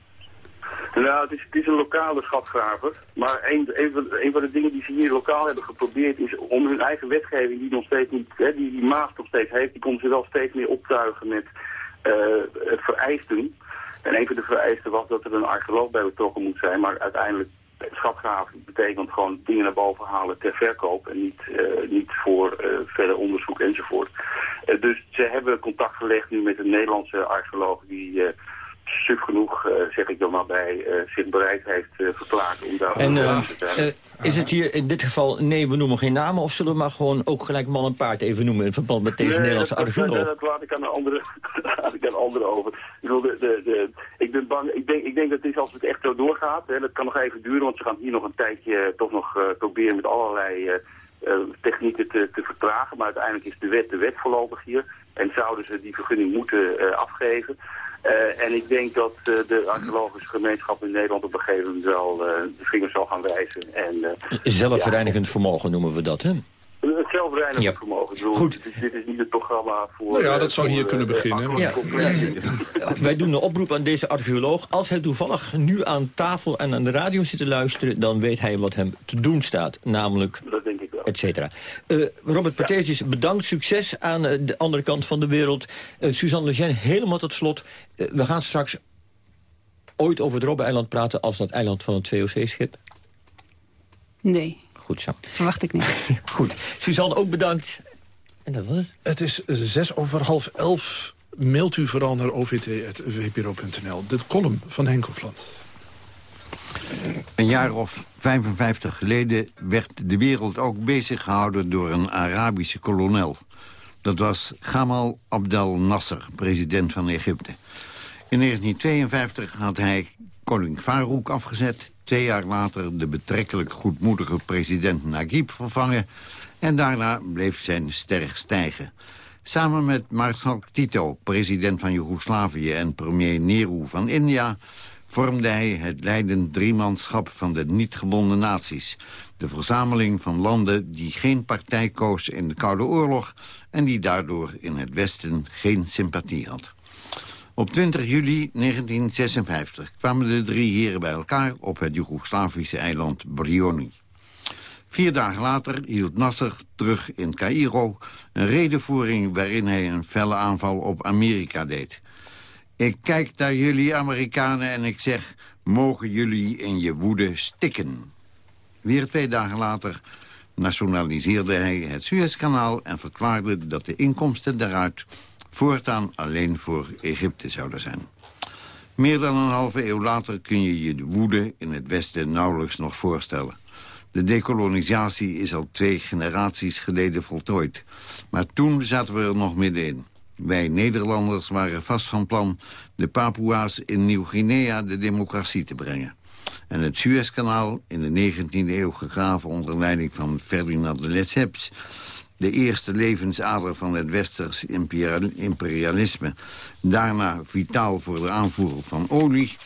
Nou, het is, een lokale schatgraver. Maar een, een, van, van de dingen die ze hier lokaal hebben geprobeerd is om hun eigen wetgeving, die nog steeds niet, hè, die, die Maas nog steeds heeft, die konden ze wel steeds meer optuigen met uh, vereisten. En een van de vereisten was dat er een archeoloog bij betrokken moet zijn, maar uiteindelijk schatgraven betekent gewoon dingen naar boven halen ter verkoop en niet, uh, niet voor uh, verder onderzoek enzovoort. Uh, dus ze hebben contact gelegd nu met een Nederlandse archeoloog die suf genoeg, uh, zeg ik dan maar bij, zich bereid heeft uh, verklaard om daar en, te zijn. is het hier in dit geval, nee, we noemen geen namen... of zullen we maar gewoon ook gelijk man en paard even noemen... in verband met deze nee, Nederlandse dat, archeoloog? Dat, laat ik aan de andere, <laughs> laat ik aan andere over. Ik, bedoel, de, de, de, ik ben bang, ik denk, ik denk dat het is als het echt zo doorgaat... Hè, dat kan nog even duren, want ze gaan hier nog een tijdje toch nog proberen met allerlei... technieken te, te vertragen, maar uiteindelijk is de wet de wet voorlopig hier. En zouden ze die vergunning moeten afgeven. Uh, en ik denk dat uh, de archeologische gemeenschap in Nederland op een gegeven moment wel uh, de vingers zal gaan wijzen. En, Zelfreinigend ja. vermogen noemen we dat, hè? Het zelfreinigend ja. vermogen. Bedoel, Goed. Dit, is, dit, is niet het programma voor... Nou ja, dat zou hier kunnen beginnen. Ja. Wij doen een oproep aan deze archeoloog. Als hij toevallig nu aan tafel en aan de radio zit te luisteren... dan weet hij wat hem te doen staat. Namelijk et cetera. Uh, Robert Pathetius, bedankt. Succes aan uh, de andere kant van de wereld. Uh, Suzanne Lejeune, helemaal tot slot. we gaan straks ooit over het Robben-eiland praten... als dat eiland van het VOC-schip? Nee. Goed zo. Verwacht ik niet. <laughs> Goed. Suzanne, ook bedankt. En dat was het. Het is zes over half elf. Mailt u vooral naar ovt.vpro.nl. De column van Henkelplant. Een jaar of 55 geleden werd de wereld ook bezig gehouden door een Arabische kolonel. Dat was Gamal Abdel Nasser, president van Egypte. In 1952 had hij koning Farouk afgezet. Twee jaar later de betrekkelijk goedmoedige president Naguib vervangen. En daarna bleef zijn ster stijgen. Samen met Marshal Tito, president van Joegoslavië... en premier Nehru van India vormde hij het leidend driemanschap van de niet-gebonden naties. De verzameling van landen die geen partij koos in de Koude Oorlog... en die daardoor in het Westen geen sympathie had. Op 20 juli 1956 kwamen de drie heren bij elkaar op het Joegoslavische eiland Brioni. Vier dagen later hield Nasser terug in Cairo een redenvoering waarin hij een felle aanval op Amerika deed. Ik kijk naar jullie Amerikanen en ik zeg, mogen jullie in je woede stikken. Weer twee dagen later nationaliseerde hij het Suezkanaal en verklaarde dat de inkomsten daaruit voortaan alleen voor Egypte zouden zijn. Meer dan een halve eeuw later kun je je de woede in het Westen nauwelijks nog voorstellen. De dekolonisatie is al twee generaties geleden voltooid. Maar toen zaten we er nog middenin. Wij Nederlanders waren vast van plan de Papua's in Nieuw-Guinea de democratie te brengen. En het Suezkanaal, in de 19e eeuw gegraven onder leiding van Ferdinand de Lesseps de eerste levensader van het westers imperialisme. Daarna vitaal voor de aanvoer van olie.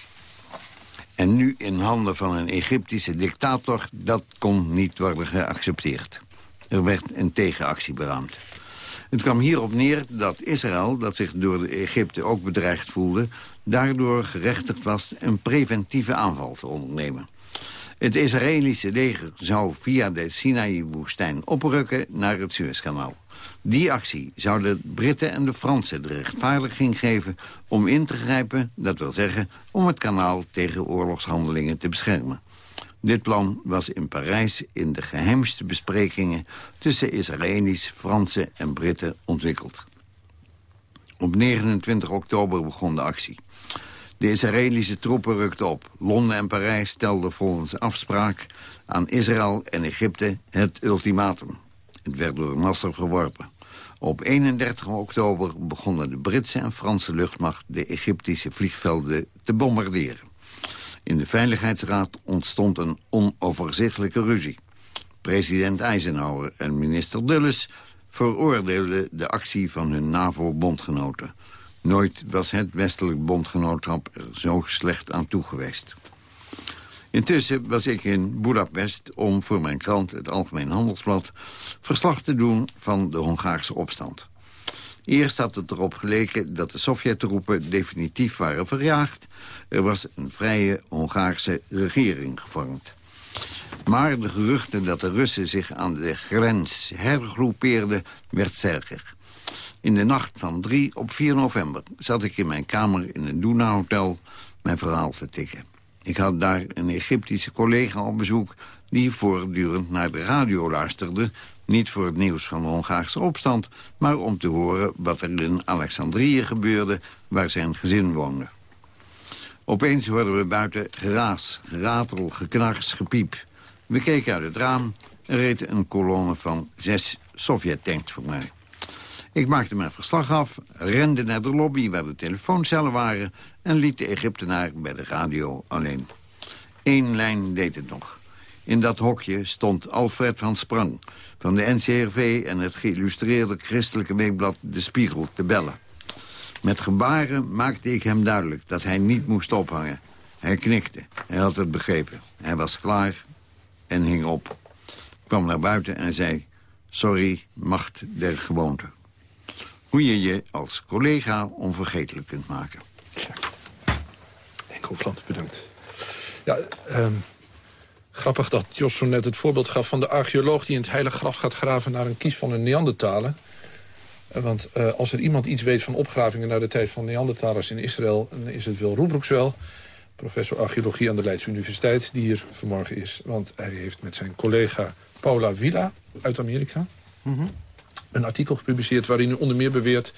En nu in handen van een Egyptische dictator, dat kon niet worden geaccepteerd. Er werd een tegenactie beraamd. Het kwam hierop neer dat Israël, dat zich door Egypte ook bedreigd voelde... daardoor gerechtigd was een preventieve aanval te ondernemen. Het Israëlische leger zou via de Sinaï-woestijn oprukken naar het Suezkanaal. Die actie zou de Britten en de Fransen de rechtvaardiging geven om in te grijpen, dat wil zeggen om het kanaal tegen oorlogshandelingen te beschermen. Dit plan was in Parijs in de geheimste besprekingen tussen Israëli's, Fransen en Britten ontwikkeld. Op 29 oktober begon de actie. De Israëlische troepen rukten op. Londen en Parijs stelden volgens afspraak aan Israël en Egypte het ultimatum. Het werd door Nasser verworpen. Op 31 oktober begonnen de Britse en Franse luchtmacht... de Egyptische vliegvelden te bombarderen. In de Veiligheidsraad ontstond een onoverzichtelijke ruzie. President Eisenhower en minister Dulles veroordeelden de actie van hun NAVO-bondgenoten. Nooit was het westelijk bondgenootschap er zo slecht aan toe geweest. Intussen was ik in Budapest om voor mijn krant, het Algemeen Handelsblad... verslag te doen van de Hongaarse opstand. Eerst had het erop geleken dat de Sovjet-troepen definitief waren verjaagd. Er was een vrije Hongaarse regering gevormd. Maar de geruchten dat de Russen zich aan de grens hergroepeerden werd sterker. In de nacht van 3 op 4 november zat ik in mijn kamer in een Doena-hotel mijn verhaal te tikken. Ik had daar een Egyptische collega op bezoek die voortdurend naar de radio luisterde... niet voor het nieuws van de Hongaarse opstand... maar om te horen wat er in Alexandrië gebeurde... waar zijn gezin woonde. Opeens hoorden we buiten geraas, geratel, geknars, gepiep. We keken uit het raam. Er reed een kolonne van zes Sovjet-tanks voor mij. Ik maakte mijn verslag af, rende naar de lobby waar de telefooncellen waren... en liet de Egyptenaar bij de radio alleen. Eén lijn deed het nog. In dat hokje stond Alfred van Sprang... van de NCRV en het geïllustreerde christelijke weekblad De Spiegel te bellen. Met gebaren maakte ik hem duidelijk dat hij niet moest ophangen. Hij knikte. Hij had het begrepen. Hij was klaar en hing op. kwam naar buiten en zei... Sorry, macht der gewoonte. Hoe je je als collega onvergetelijk kunt maken. Henk Hofland, bedankt. Ja, um, grappig dat Jos zo net het voorbeeld gaf van de archeoloog... die in het heilige graf gaat graven naar een kies van een Neandertaler. Eh, want uh, als er iemand iets weet van opgravingen... naar de tijd van Neandertalers in Israël... dan is het Wil Roebroeks wel professor archeologie aan de Leidse Universiteit... die hier vanmorgen is. Want hij heeft met zijn collega Paula Villa uit Amerika... Mm een artikel gepubliceerd waarin hij onder meer beweert...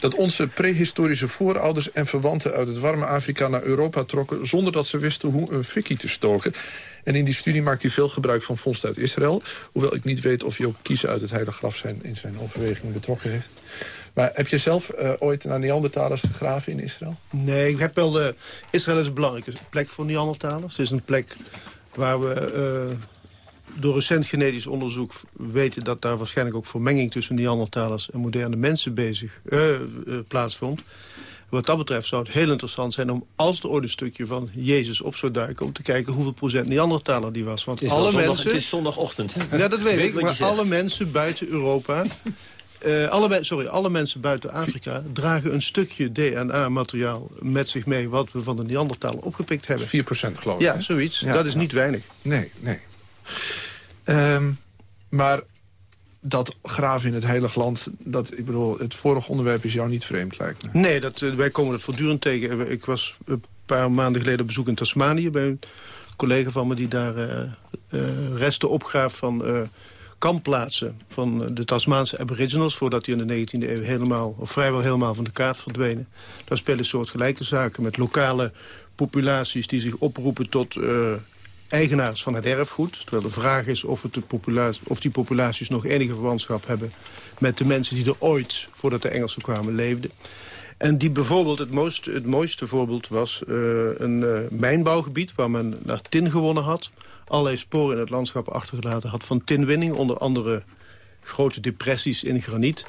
dat onze prehistorische voorouders en verwanten uit het warme Afrika naar Europa trokken... zonder dat ze wisten hoe een fikkie te stoken. En in die studie maakt hij veel gebruik van vondsten uit Israël. Hoewel ik niet weet of hij ook kiezen uit het Heilige Graf zijn, in zijn overwegingen betrokken heeft. Maar heb je zelf uh, ooit naar Neandertalers gegraven in Israël? Nee, ik heb wel... De, Israël is een belangrijke plek voor Neandertalers. Het is een plek waar we... Uh, door recent genetisch onderzoek weten dat daar waarschijnlijk ook vermenging tussen Neandertalers en moderne mensen bezig uh, uh, plaatsvond. Wat dat betreft zou het heel interessant zijn om als er ooit een stukje van Jezus op zou duiken... om te kijken hoeveel procent Neandertaler die was. Want alle zondag, mensen, het is zondagochtend. Hè? Ja, dat weet, weet ik. Maar alle mensen buiten Europa... Uh, <laughs> alle, sorry, alle mensen buiten Afrika dragen een stukje DNA-materiaal met zich mee... wat we van de Neandertaler opgepikt hebben. 4% geloof ik. Ja, zoiets. Ja, dat is ja. niet weinig. Nee, nee. Um, maar dat graven in het heilig land, dat, ik bedoel, het vorige onderwerp is jou niet vreemd, lijkt me. Nee, dat, uh, wij komen dat voortdurend tegen. Ik was een paar maanden geleden op bezoek in Tasmanië... bij een collega van me die daar uh, uh, resten opgraaf van kampplaatsen... van de Tasmaanse aboriginals, voordat die in de 19e eeuw helemaal... of vrijwel helemaal van de kaart verdwenen. Daar spelen soortgelijke zaken met lokale populaties... die zich oproepen tot eigenaars van het erfgoed. Terwijl de vraag is of, het de populatie, of die populaties nog enige verwantschap hebben... met de mensen die er ooit, voordat de Engelsen kwamen, leefden. En die bijvoorbeeld, het, mooist, het mooiste voorbeeld was uh, een uh, mijnbouwgebied... waar men naar tin gewonnen had. Allerlei sporen in het landschap achtergelaten had van tinwinning. Onder andere grote depressies in graniet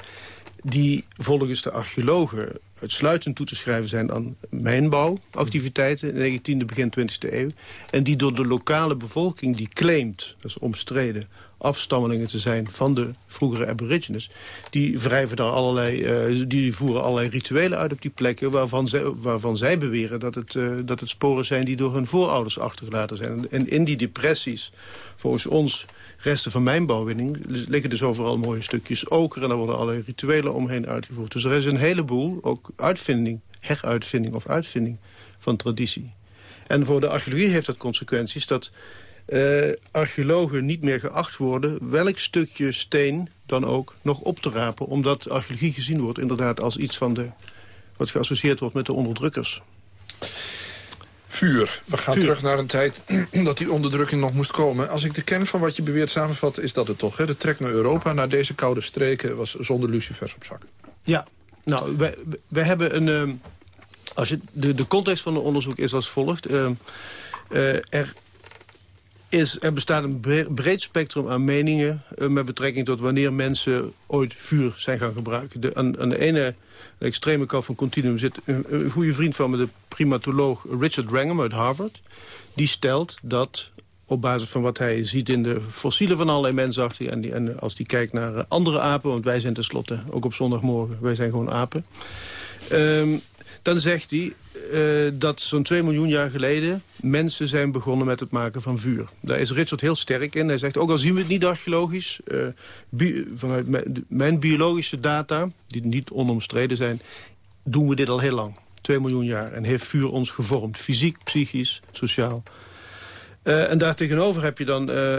die volgens de archeologen uitsluitend toe te schrijven zijn aan mijnbouwactiviteiten in de 19e, begin 20e eeuw. En die door de lokale bevolking die claimt, dat is omstreden, afstammelingen te zijn van de vroegere aborigines... die wrijven daar allerlei, uh, die voeren allerlei rituelen uit op die plekken... waarvan, zij, waarvan zij beweren dat het, uh, dat het sporen zijn die door hun voorouders achtergelaten zijn. En in die depressies, volgens ons resten van mijnbouwwinning liggen dus overal mooie stukjes oker... en daar worden allerlei rituelen omheen uitgevoerd. Dus er is een heleboel, ook uitvinding, heruitvinding of uitvinding van traditie. En voor de archeologie heeft dat consequenties dat uh, archeologen niet meer geacht worden... welk stukje steen dan ook nog op te rapen. Omdat archeologie gezien wordt inderdaad als iets van de... wat geassocieerd wordt met de onderdrukkers. Vuur. We gaan Vuur. terug naar een tijd <clears throat> dat die onderdrukking nog moest komen. Als ik de kern van wat je beweert samenvat, is dat het toch. Hè? De trek naar Europa, naar deze koude streken, was zonder lucifers op zak. Ja, nou, wij, wij hebben een... Uh, als je, de, de context van het onderzoek is als volgt. Uh, uh, er is, er bestaat een breed spectrum aan meningen... Uh, met betrekking tot wanneer mensen ooit vuur zijn gaan gebruiken. De, aan, de ene de extreme kant van continuum zit een, goede vriend van me... de primatoloog Richard Wrangham uit Harvard. Die stelt dat op basis van wat hij ziet in de fossielen van allerlei mensarten. En, die, en als hij kijkt naar eh, andere apen, want wij zijn tenslotte ook op zondagmorgen, wij zijn gewoon apen. Ehm, dan zegt hij uh, dat zo'n 2 miljoen jaar geleden mensen zijn begonnen met het maken van vuur. Daar is Richard heel sterk in. Hij zegt, ook al zien we het niet archeologisch, uh, vanuit mijn biologische data, die niet onomstreden zijn, doen we dit al heel lang. 2 miljoen jaar. En heeft vuur ons gevormd. Fysiek, psychisch, sociaal. Uh, en daartegenover heb je dan uh,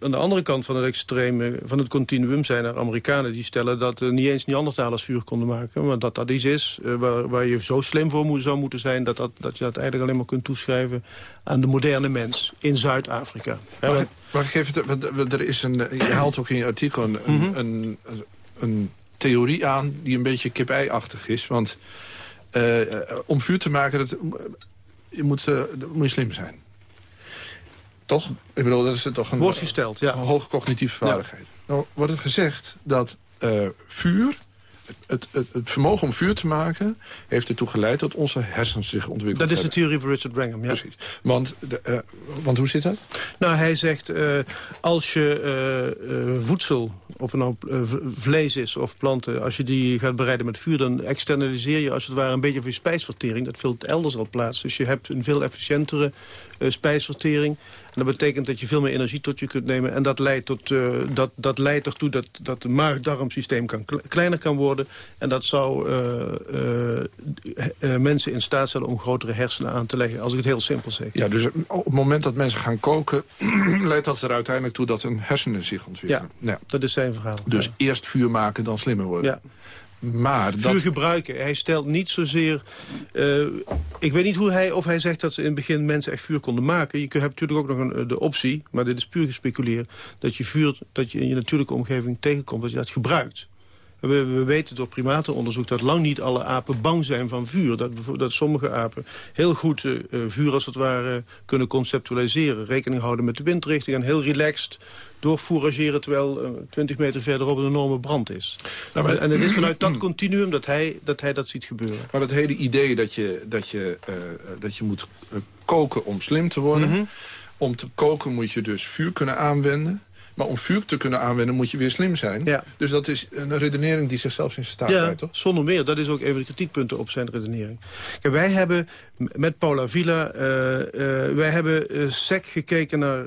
aan de andere kant van het extreme, van het continuum zijn er Amerikanen die stellen dat uh, niet eens Neandertalers vuur konden maken. Maar dat dat iets is waar, waar, je zo slim voor moet, zou moeten zijn dat, dat, dat je dat eigenlijk alleen maar kunt toeschrijven aan de moderne mens in Zuid-Afrika. Mag, ik even, er is een, je haalt ook in je artikel een, mm -hmm. een, een, een, theorie aan die een beetje kip-ei-achtig is. Want om vuur te maken, dat, je moet, moet je slim zijn. Toch? Ik bedoel, dat is toch een, Wordt gesteld, ja. hoge cognitieve vaardigheid. Ja. Nou wordt er gezegd dat uh, vuur, het, het, het, vermogen om vuur te maken... heeft ertoe geleid dat onze hersens zich ontwikkelen. Dat is de theorie van Richard Wrangham, ja. Precies. Want, de, uh, want hoe zit dat? Nou, hij zegt, uh, als je voedsel, of het nou vlees is of planten... als je die gaat bereiden met vuur, dan externaliseer je als het ware... een beetje van je spijsvertering. Dat vindt elders al plaats. Dus je hebt een veel efficiëntere spijsvertering. En dat betekent dat je veel meer energie tot je kunt nemen. En dat leidt, tot, uh, dat, dat leidt ertoe dat, dat het maag-darmsysteem kan, kleiner kan worden. En dat zou uh, uh, mensen in staat stellen om grotere hersenen aan te leggen. Als ik het heel simpel zeg. Ja, dus op het moment dat mensen gaan koken... <clears throat> leidt dat er uiteindelijk toe dat hun hersenen zich ontwikkelen. Ja, ja. dat is zijn verhaal. Dus eerst vuur maken, dan slimmer worden. Ja. Maar Vuur gebruiken. Hij stelt niet zozeer... Uh, ik weet niet hoe hij, of hij zegt dat ze in het begin mensen echt vuur konden maken. Je hebt natuurlijk ook nog een, eh, de optie, maar dit is puur gespeculeerd... dat je vuur dat je in je natuurlijke omgeving tegenkomt, dat je dat gebruikt. We, we, weten door primatenonderzoek dat lang niet alle apen bang zijn van vuur. Dat, dat sommige apen heel goed uh, vuur als het ware kunnen conceptualiseren. Rekening houden met de windrichting en heel relaxed doorfourageren... terwijl uh, 20 meter verderop een enorme brand is. Nou, maar, en het is vanuit dat continuum dat hij, dat hij dat ziet gebeuren. Maar dat hele idee dat je, dat je, uh, dat je moet koken om slim te worden... Mm -hmm. om te koken moet je dus vuur kunnen aanwenden... Maar om vuur te kunnen aanwenden moet je weer slim zijn. Ja. Dus dat is een redenering die zichzelf in staat ja, toch? zonder meer. Dat is ook een van de kritiekpunten op zijn redenering. Kijk, wij hebben met Paula Villa... Uh, uh, wij hebben uh, sec gekeken naar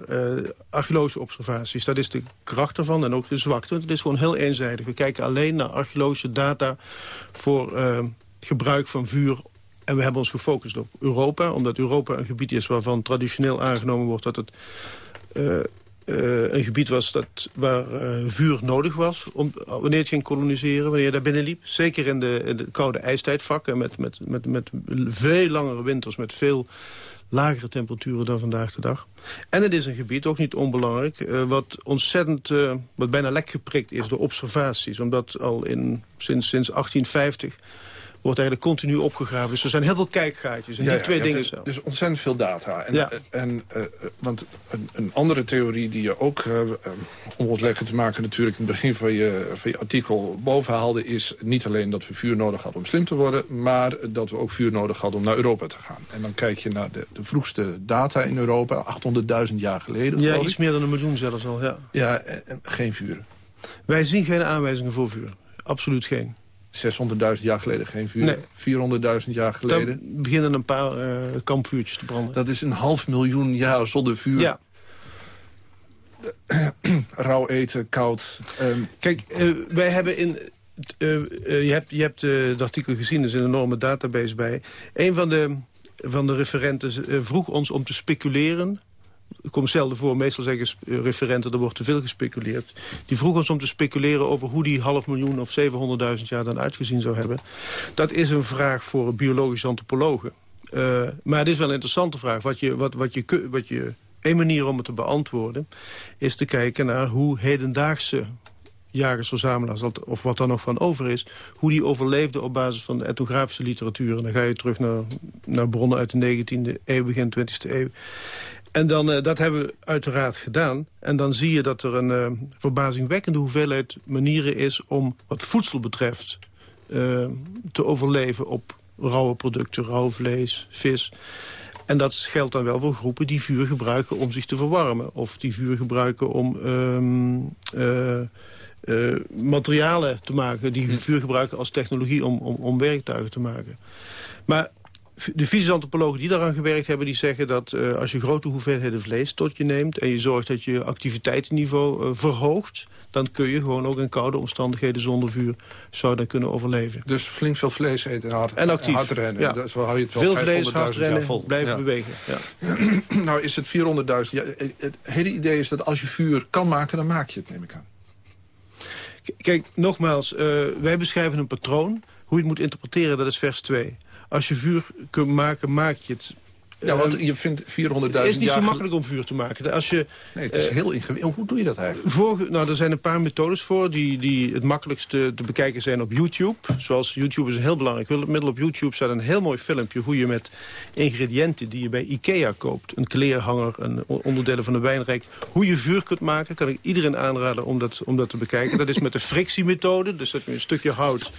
archeologische observaties. Dat is de kracht ervan en ook de zwakte. Het is gewoon heel eenzijdig. We kijken alleen naar archeologische data... voor gebruik van vuur en we hebben ons gefocust op Europa, omdat Europa een gebied is waarvan traditioneel aangenomen wordt dat het uh, een gebied was dat, waar uh, vuur nodig was om, wanneer het ging koloniseren, wanneer je daar binnenliep. Zeker in de, de koude ijstijdvakken met, met, met, met veel langere winters, met veel lagere temperaturen dan vandaag de dag. En het is een gebied, ook niet onbelangrijk, uh, wat ontzettend, wat bijna lek geprikt is door observaties. Omdat al in, sinds, sinds 1850 wordt eigenlijk continu opgegraven. Dus er zijn heel veel kijkgaatjes. En ja, die twee dingen zo. Dus ontzettend veel data. En, ja. en, uh, want een, een, andere theorie die je ook, uh, om ons lekker te maken... natuurlijk in het begin van je, van je artikel boven haalde... is niet alleen dat we vuur nodig hadden om slim te worden... maar dat we ook vuur nodig hadden om naar Europa te gaan. En dan kijk je naar de, de vroegste data in Europa, 800.000 jaar geleden. Ja, iets meer dan een miljoen zelfs al, ja. Ja, en, geen vuur. Wij zien geen aanwijzingen voor vuur. Absoluut geen. 600.000 jaar geleden geen vuur. Nee. 400.000 jaar geleden. Dan beginnen een paar uh, kampvuurtjes te branden. Dat is een half miljoen jaar zonder vuur. Ja. <clears throat> Rauw eten, koud. Um. Kijk, uh, wij hebben in... Uh, je hebt, je hebt het artikel gezien, er is een enorme database bij. Een van de, van de referenten vroeg ons om te speculeren komt zelden voor, meestal zeggen referenten... er wordt te veel gespeculeerd. Die vroeg ons om te speculeren over hoe die half miljoen... of 700.000 jaar dan uitgezien zou hebben. Dat is een vraag voor biologische antropologen. Uh, maar het is wel een interessante vraag. Wat je, wat, wat je, wat je, een manier om het te beantwoorden... is te kijken naar hoe hedendaagse jagers-verzamelaars... of wat er nog van over is... hoe die overleefden op basis van de etnografische literatuur. En dan ga je terug naar, naar bronnen uit de 19e eeuw, begin 20e eeuw. En dan, uh, dat hebben we uiteraard gedaan. En dan zie je dat er een uh, verbazingwekkende hoeveelheid manieren is... om wat voedsel betreft uh, te overleven op rauwe producten, rauw vlees, vis. En dat geldt dan wel voor groepen die vuur gebruiken om zich te verwarmen. Of die vuur gebruiken om um, materialen te maken. Die vuur gebruiken als technologie om, om, om werktuigen te maken. Maar de fysisch die daaraan gewerkt hebben... die zeggen dat uh, als je grote hoeveelheden vlees tot je neemt... en je zorgt dat je activiteitsniveau uh, verhoogt... dan kun je gewoon ook in koude omstandigheden zonder vuur... zou dan kunnen overleven. Dus flink veel vlees eten en hard, en actief. hard rennen. Ja. Zo hou je het wel veel vlees, hard rennen, vol. blijven ja. bewegen. Ja. <clears throat> nou is het 400.000. Ja, het hele idee is dat als je vuur kan maken, dan maak je het, neem ik aan. Kijk, nogmaals, uh, wij beschrijven een patroon. Hoe je het moet interpreteren, dat is vers 2 als je vuur kunt maken, maak je het. Ja, want je vindt 400.000 Het is niet zo makkelijk om vuur te maken. Als je, nee, het is uh, heel ingewikkeld. Hoe doe je dat eigenlijk? Voor, nou, er zijn een paar methodes voor die, die het makkelijkste te bekijken zijn op YouTube. Zoals YouTube is een heel belangrijk middel op YouTube. staat een heel mooi filmpje hoe je met ingrediënten die je bij Ikea koopt... een kleerhanger, een onderdelen van de wijnrijk... hoe je vuur kunt maken, kan ik iedereen aanraden om dat, om dat te bekijken. Dat is met de frictiemethode. Dus dat je een stukje hout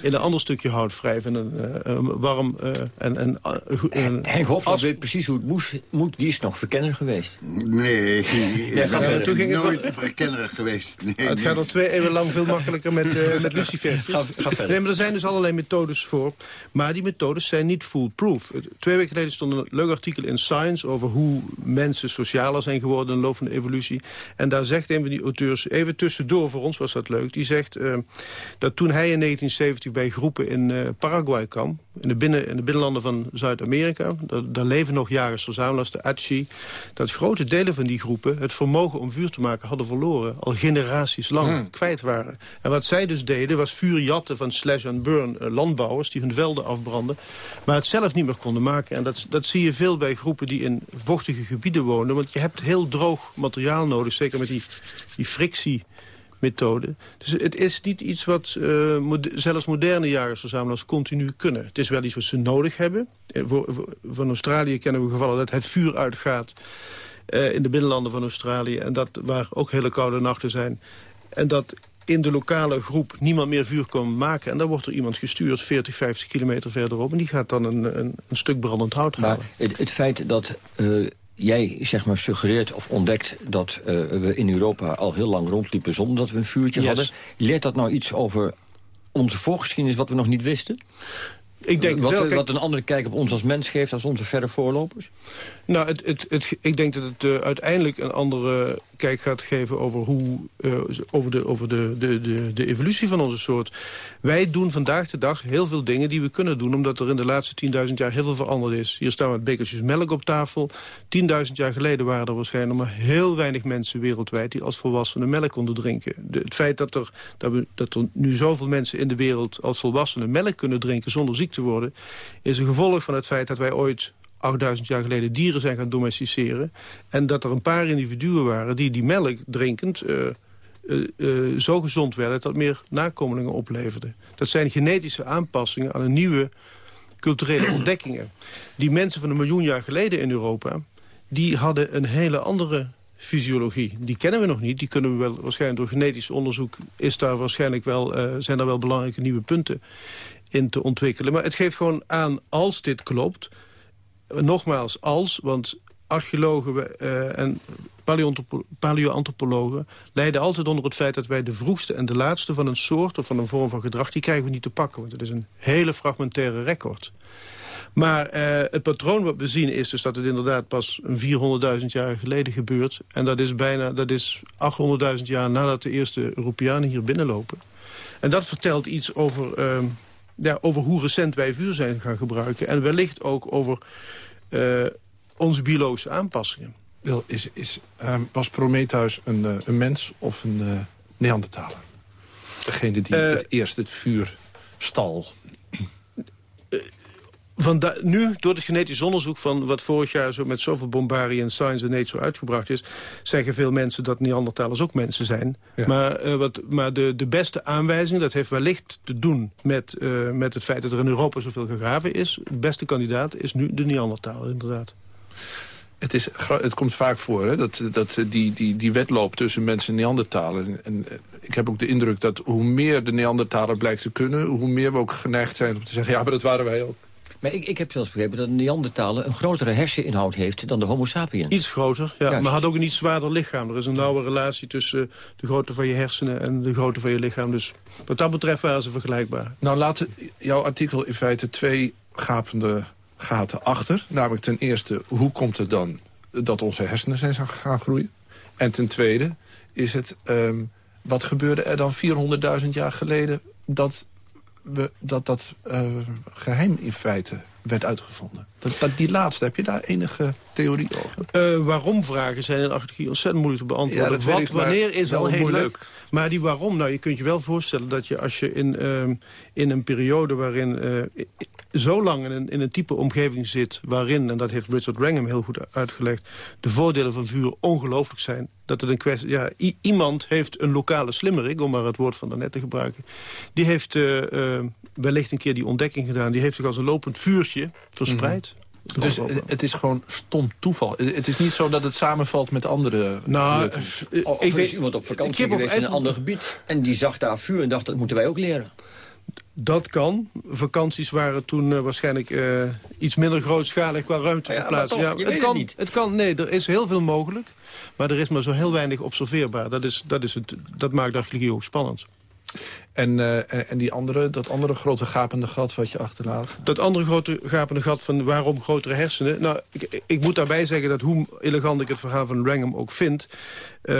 in een ander stukje hout wrijven... en een, uh, een warm uh, en... en uh, Henk Weet precies hoe het moest, moet. Die is nog verkenner geweest. Nee, ik ben toen ging nooit het verkenner geweest. Nee, het gaat al twee eeuwen lang veel makkelijker met, uh, met lucifertjes. Ga, ga verder. Nee, maar er zijn dus allerlei methodes voor. Maar die methodes zijn niet foolproof. Twee weken geleden stond een leuk artikel in Science... over hoe mensen socialer zijn geworden in de loop van de evolutie. En daar zegt een van die auteurs, even tussendoor, voor ons was dat leuk... die zegt uh, dat toen hij in 1970 bij groepen in uh, Paraguay kwam... In de, binnen, in de binnenlanden van Zuid-Amerika, daar, daar leven nog jagers verzamelaars, de Achi... dat grote delen van die groepen het vermogen om vuur te maken hadden verloren. Al generaties lang Hmm. kwijt waren. En wat zij dus deden was vuurjatten van slash and burn uh, landbouwers... die hun velden afbranden, maar het zelf niet meer konden maken. En dat, dat zie je veel bij groepen die in vochtige gebieden wonen. Want je hebt heel droog materiaal nodig, zeker met die, die frictie methode. Dus het is niet iets wat uh, mod zelfs moderne jagersverzamelaars continu kunnen. Het is wel iets wat ze nodig hebben. Voor, voor, van Australië kennen we gevallen dat het vuur uitgaat... Uh, in de binnenlanden van Australië. En dat waar ook hele koude nachten zijn. En dat in de lokale groep niemand meer vuur kan maken. En dan wordt er iemand gestuurd 40, 50 kilometer verderop. En die gaat dan een, een, een stuk brandend hout halen. Maar het, het feit dat uh, jij zeg maar, suggereert of ontdekt dat uh, we in Europa al heel lang rondliepen zonder dat we een vuurtje Yes. hadden. Leert dat nou iets over onze voorgeschiedenis wat we nog niet wisten? Ik denk wat, wel, kijk- wat een andere kijk op ons als mens geeft als onze verre voorlopers? Nou, het, het, ik denk dat het uh, uiteindelijk een andere kijk gaat geven over, hoe, uh, over, de, over de, de, de, de evolutie van onze soort. Wij doen vandaag de dag heel veel dingen die we kunnen doen... omdat er in de laatste 10.000 jaar heel veel veranderd is. Hier staan met bekertjes melk op tafel. 10.000 jaar geleden waren er waarschijnlijk maar heel weinig mensen wereldwijd... die als volwassenen melk konden drinken. Het feit dat er, dat, we, dat er nu zoveel mensen in de wereld als volwassenen melk kunnen drinken... zonder ziek te worden, is een gevolg van het feit dat wij ooit 8000 jaar geleden dieren zijn gaan domesticeren. En dat er een paar individuen waren die die melk drinkend... Uh, uh, uh, zo gezond werden dat meer nakomelingen opleverden. Dat zijn genetische aanpassingen aan een nieuwe culturele <clears throat> ontdekkingen. Die mensen van een miljoen jaar geleden in Europa... die hadden een hele andere fysiologie. Die kennen we nog niet. Die kunnen we wel waarschijnlijk door genetisch onderzoek... Is daar waarschijnlijk wel, uh, zijn daar wel belangrijke nieuwe punten in te ontwikkelen. Maar het geeft gewoon aan, als dit klopt... Nogmaals, als, want archeologen uh, en paleoantropologen leiden altijd onder het feit dat wij de vroegste en de laatste van een soort of van een vorm van gedrag, die krijgen we niet te pakken. Want het is een hele fragmentaire record. Maar uh, het patroon wat we zien is dus dat het inderdaad pas een 400.000 jaar geleden gebeurt. En dat is bijna dat is 800.000 jaar nadat de eerste Europeanen hier binnenlopen. En dat vertelt iets over, uh, ja, over hoe recent wij vuur zijn gaan gebruiken. En wellicht ook over uh, onze biologische aanpassingen. Wil, is, is, uh, was Prometheus een, uh, een mens of een uh, Neandertaler? Degene die het eerst het vuur stal. Van nu, door het genetisch onderzoek van wat vorig jaar zo met zoveel bombarie en Science and Nature uitgebracht is, zeggen veel mensen dat Neandertalers ook mensen zijn. Ja. Maar, uh, wat, maar de, de beste aanwijzing, dat heeft wellicht te doen met, uh, met het feit dat er in Europa zoveel gegraven is. De beste kandidaat is nu de Neandertaler, inderdaad. Het, is, het komt vaak voor, hè, dat, dat die, die, die wedloop tussen mensen en Neandertalen. En, en ik heb ook de indruk dat hoe meer de Neandertaler blijkt te kunnen... hoe meer we ook geneigd zijn om te zeggen, ja, maar dat waren wij ook. Maar ik, ik heb zelfs begrepen dat Neandertalen een grotere herseninhoud heeft dan de homo sapiens. Iets groter, ja, Juist. maar had ook een iets zwaarder lichaam. Er is een nauwe relatie tussen de grootte van je hersenen en de grootte van je lichaam. Dus wat dat betreft waren ze vergelijkbaar. Nou, laat jouw artikel in feite twee gapende gaten achter. Namelijk ten eerste, hoe komt het dan dat onze hersenen zijn gaan groeien? En ten tweede is het, ehm, wat gebeurde er dan 400.000 jaar geleden... dat we, dat, dat eh, geheim in feite werd uitgevonden? Dat, dat, die laatste, heb je daar enige theorie over? Uh, waarom vragen zijn in archeologie ontzettend moeilijk te beantwoorden. Ja, dat Wat, ik, wanneer is wel al heel moeilijk. leuk. Maar die waarom, nou je kunt je wel voorstellen dat je als je in, uh, in een periode waarin... Uh, zo lang in een, in een type omgeving zit waarin, en dat heeft Richard Wrangham heel goed uitgelegd... de voordelen van vuur ongelooflijk zijn. Dat het een kwestie... Ja, iemand heeft een lokale slimmerik, om maar het woord van daarnet te gebruiken. Die heeft uh, wellicht een keer die ontdekking gedaan. Die heeft zich als een lopend vuurtje verspreid. Mm. Dus het is gewoon stom toeval. Het is niet zo dat het samenvalt met andere... Nou, of ik weet iemand op vakantie geweest in een ander gebied... en die zag daar vuur en dacht, dat moeten wij ook leren. Dat kan. Vakanties waren toen uh, waarschijnlijk uh, iets minder grootschalig qua ruimteverplaatsing. Ja, ja, het, kan, het, het kan. Nee, er is heel veel mogelijk. Maar er is maar zo heel weinig observeerbaar. Dat, is, dat, is het, dat maakt archeologie ook spannend. En, uh, en die andere, dat andere grote gapende gat wat je achterlaat? Dat andere grote gapende gat van waarom grotere hersenen? Nou, ik, ik moet daarbij zeggen dat hoe elegant ik het verhaal van Wrangham ook vind... Uh,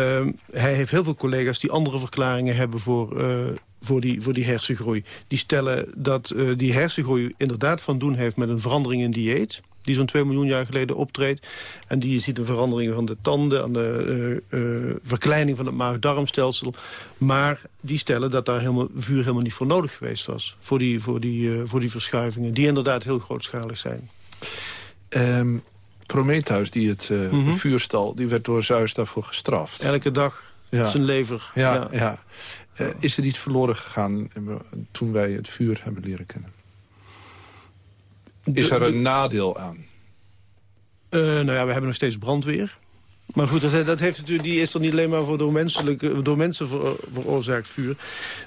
hij heeft heel veel collega's die andere verklaringen hebben voor... Uh, voor die, voor die hersengroei. Die stellen dat uh, die hersengroei inderdaad van doen heeft met een verandering in dieet die zo'n 2 miljoen jaar geleden optreedt. En die je ziet een verandering van de tanden... aan de uh, uh, verkleining van het maag-darmstelsel. Maar die stellen dat daar helemaal, vuur helemaal niet voor nodig geweest was. Voor die, voor die, uh, voor die verschuivingen, die inderdaad heel grootschalig zijn. Um, Prometheus, die het mm -hmm. vuur stal, die werd door Zeus daarvoor gestraft. Elke dag ja. zijn lever. Ja, ja. ja. Uh, is er iets verloren gegaan toen wij het vuur hebben leren kennen? Is er een nadeel aan? Uh, nou ja, we hebben nog steeds brandweer. Maar goed, dat, dat heeft natuurlijk, die is er niet alleen maar voor door, menselijke, door mensen ver, veroorzaakt vuur.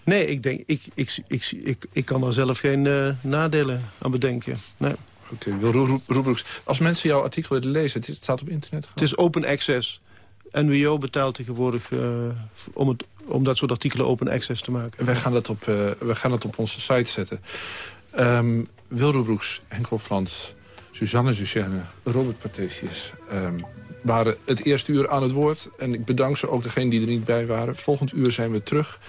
Nee, ik denk, ik, ik, ik, ik, ik kan er zelf geen uh, nadelen aan bedenken. Nee. Oké, okay, Roebroeks. Als mensen jouw artikel willen lezen, het staat op internet gewoon. Het is open access. NWO betaalt tegenwoordig uh, om, het, om dat soort artikelen open access te maken. Wij gaan dat op, uh, wij gaan dat op onze site zetten. Um, Wilro Broeks, Henk Hofland, Suzanne Zucenne, Robert Patesius... Um, waren het eerste uur aan het woord. En ik bedank ze ook degenen die er niet bij waren. Volgend uur zijn we terug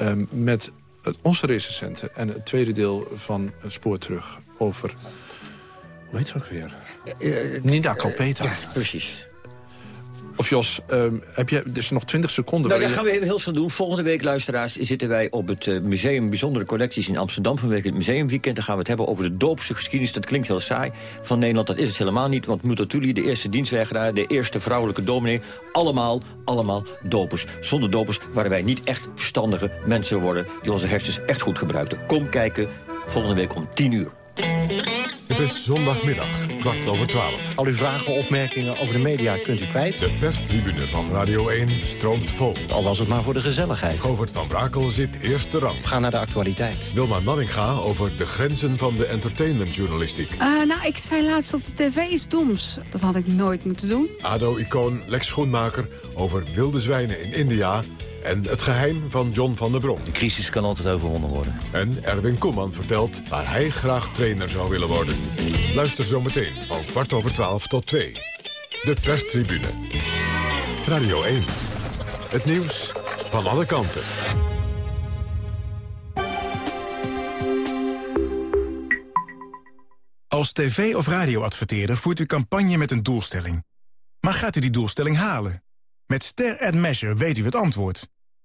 um, met het, onze recensenten... en het tweede deel van het spoor terug over... Hoe heet het ook weer? Uh, Nina Kalpeta. Ja, precies. Of Jos, um, heb je dus nog 20 seconden? Nou, dat gaan we even heel snel doen. Volgende week, luisteraars, zitten wij op het uh, Museum Bijzondere Collecties in Amsterdam... vanwege het museumweekend. Dan gaan we het hebben over de doopse geschiedenis. Dat klinkt heel saai van Nederland. Dat is het helemaal niet, want Mutatuli, de eerste dienstweigeraar... de eerste vrouwelijke dominee, allemaal, allemaal dopers. Zonder dopers waren wij niet echt verstandige mensen worden... die onze hersens echt goed gebruikten. Kom kijken, volgende week om 10 uur. Het is zondagmiddag, kwart over twaalf. Al uw vragen, opmerkingen over de media kunt u kwijt. De perstribune van Radio 1 stroomt vol. Al was het maar voor de gezelligheid. Govert van Brakel zit eerste rang. Ga naar de actualiteit. Wilma Nanninga over de grenzen van de entertainmentjournalistiek. Uh, nou, ik zei laatst op de tv is doms. Dat had ik nooit moeten doen. ADO-icoon Lex Schoenmaker over wilde zwijnen in India... En het geheim van John van der Brom. De crisis kan altijd overwonnen worden. En Erwin Koeman vertelt waar hij graag trainer zou willen worden. Luister zometeen van kwart over twaalf tot twee. De perstribune. Radio 1. Het nieuws van alle kanten. Als tv- of radioadverteerder voert u campagne met een doelstelling. Maar gaat u die doelstelling halen? Met Ster Ad Measure weet u het antwoord.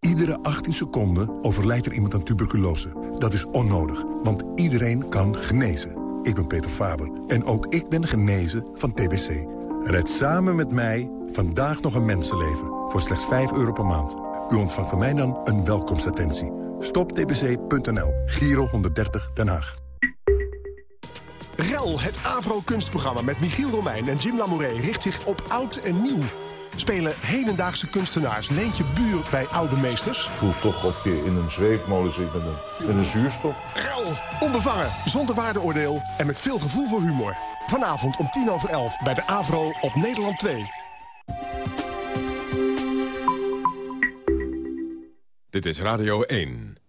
Iedere 18 seconden overlijdt er iemand aan tuberculose. Dat is onnodig, want iedereen kan genezen. Ik ben Peter Faber en ook ik ben genezen van TBC. Red samen met mij vandaag nog een mensenleven voor slechts 5 euro per maand. U ontvangt van mij dan een welkomstattentie. Stoptbc.nl, Giro 130 Den Haag. REL, het Avro-kunstprogramma met Michiel Romein en Jim Lamouret... richt zich op oud en nieuw. Spelen hedendaagse kunstenaars Leentje Buur bij oude meesters? voelt toch of je in een zweefmolen zit met een, met een zuurstof. REL, onbevangen, zonder waardeoordeel en met veel gevoel voor humor. Vanavond om tien over elf bij de Avro op Nederland 2. Dit is Radio 1.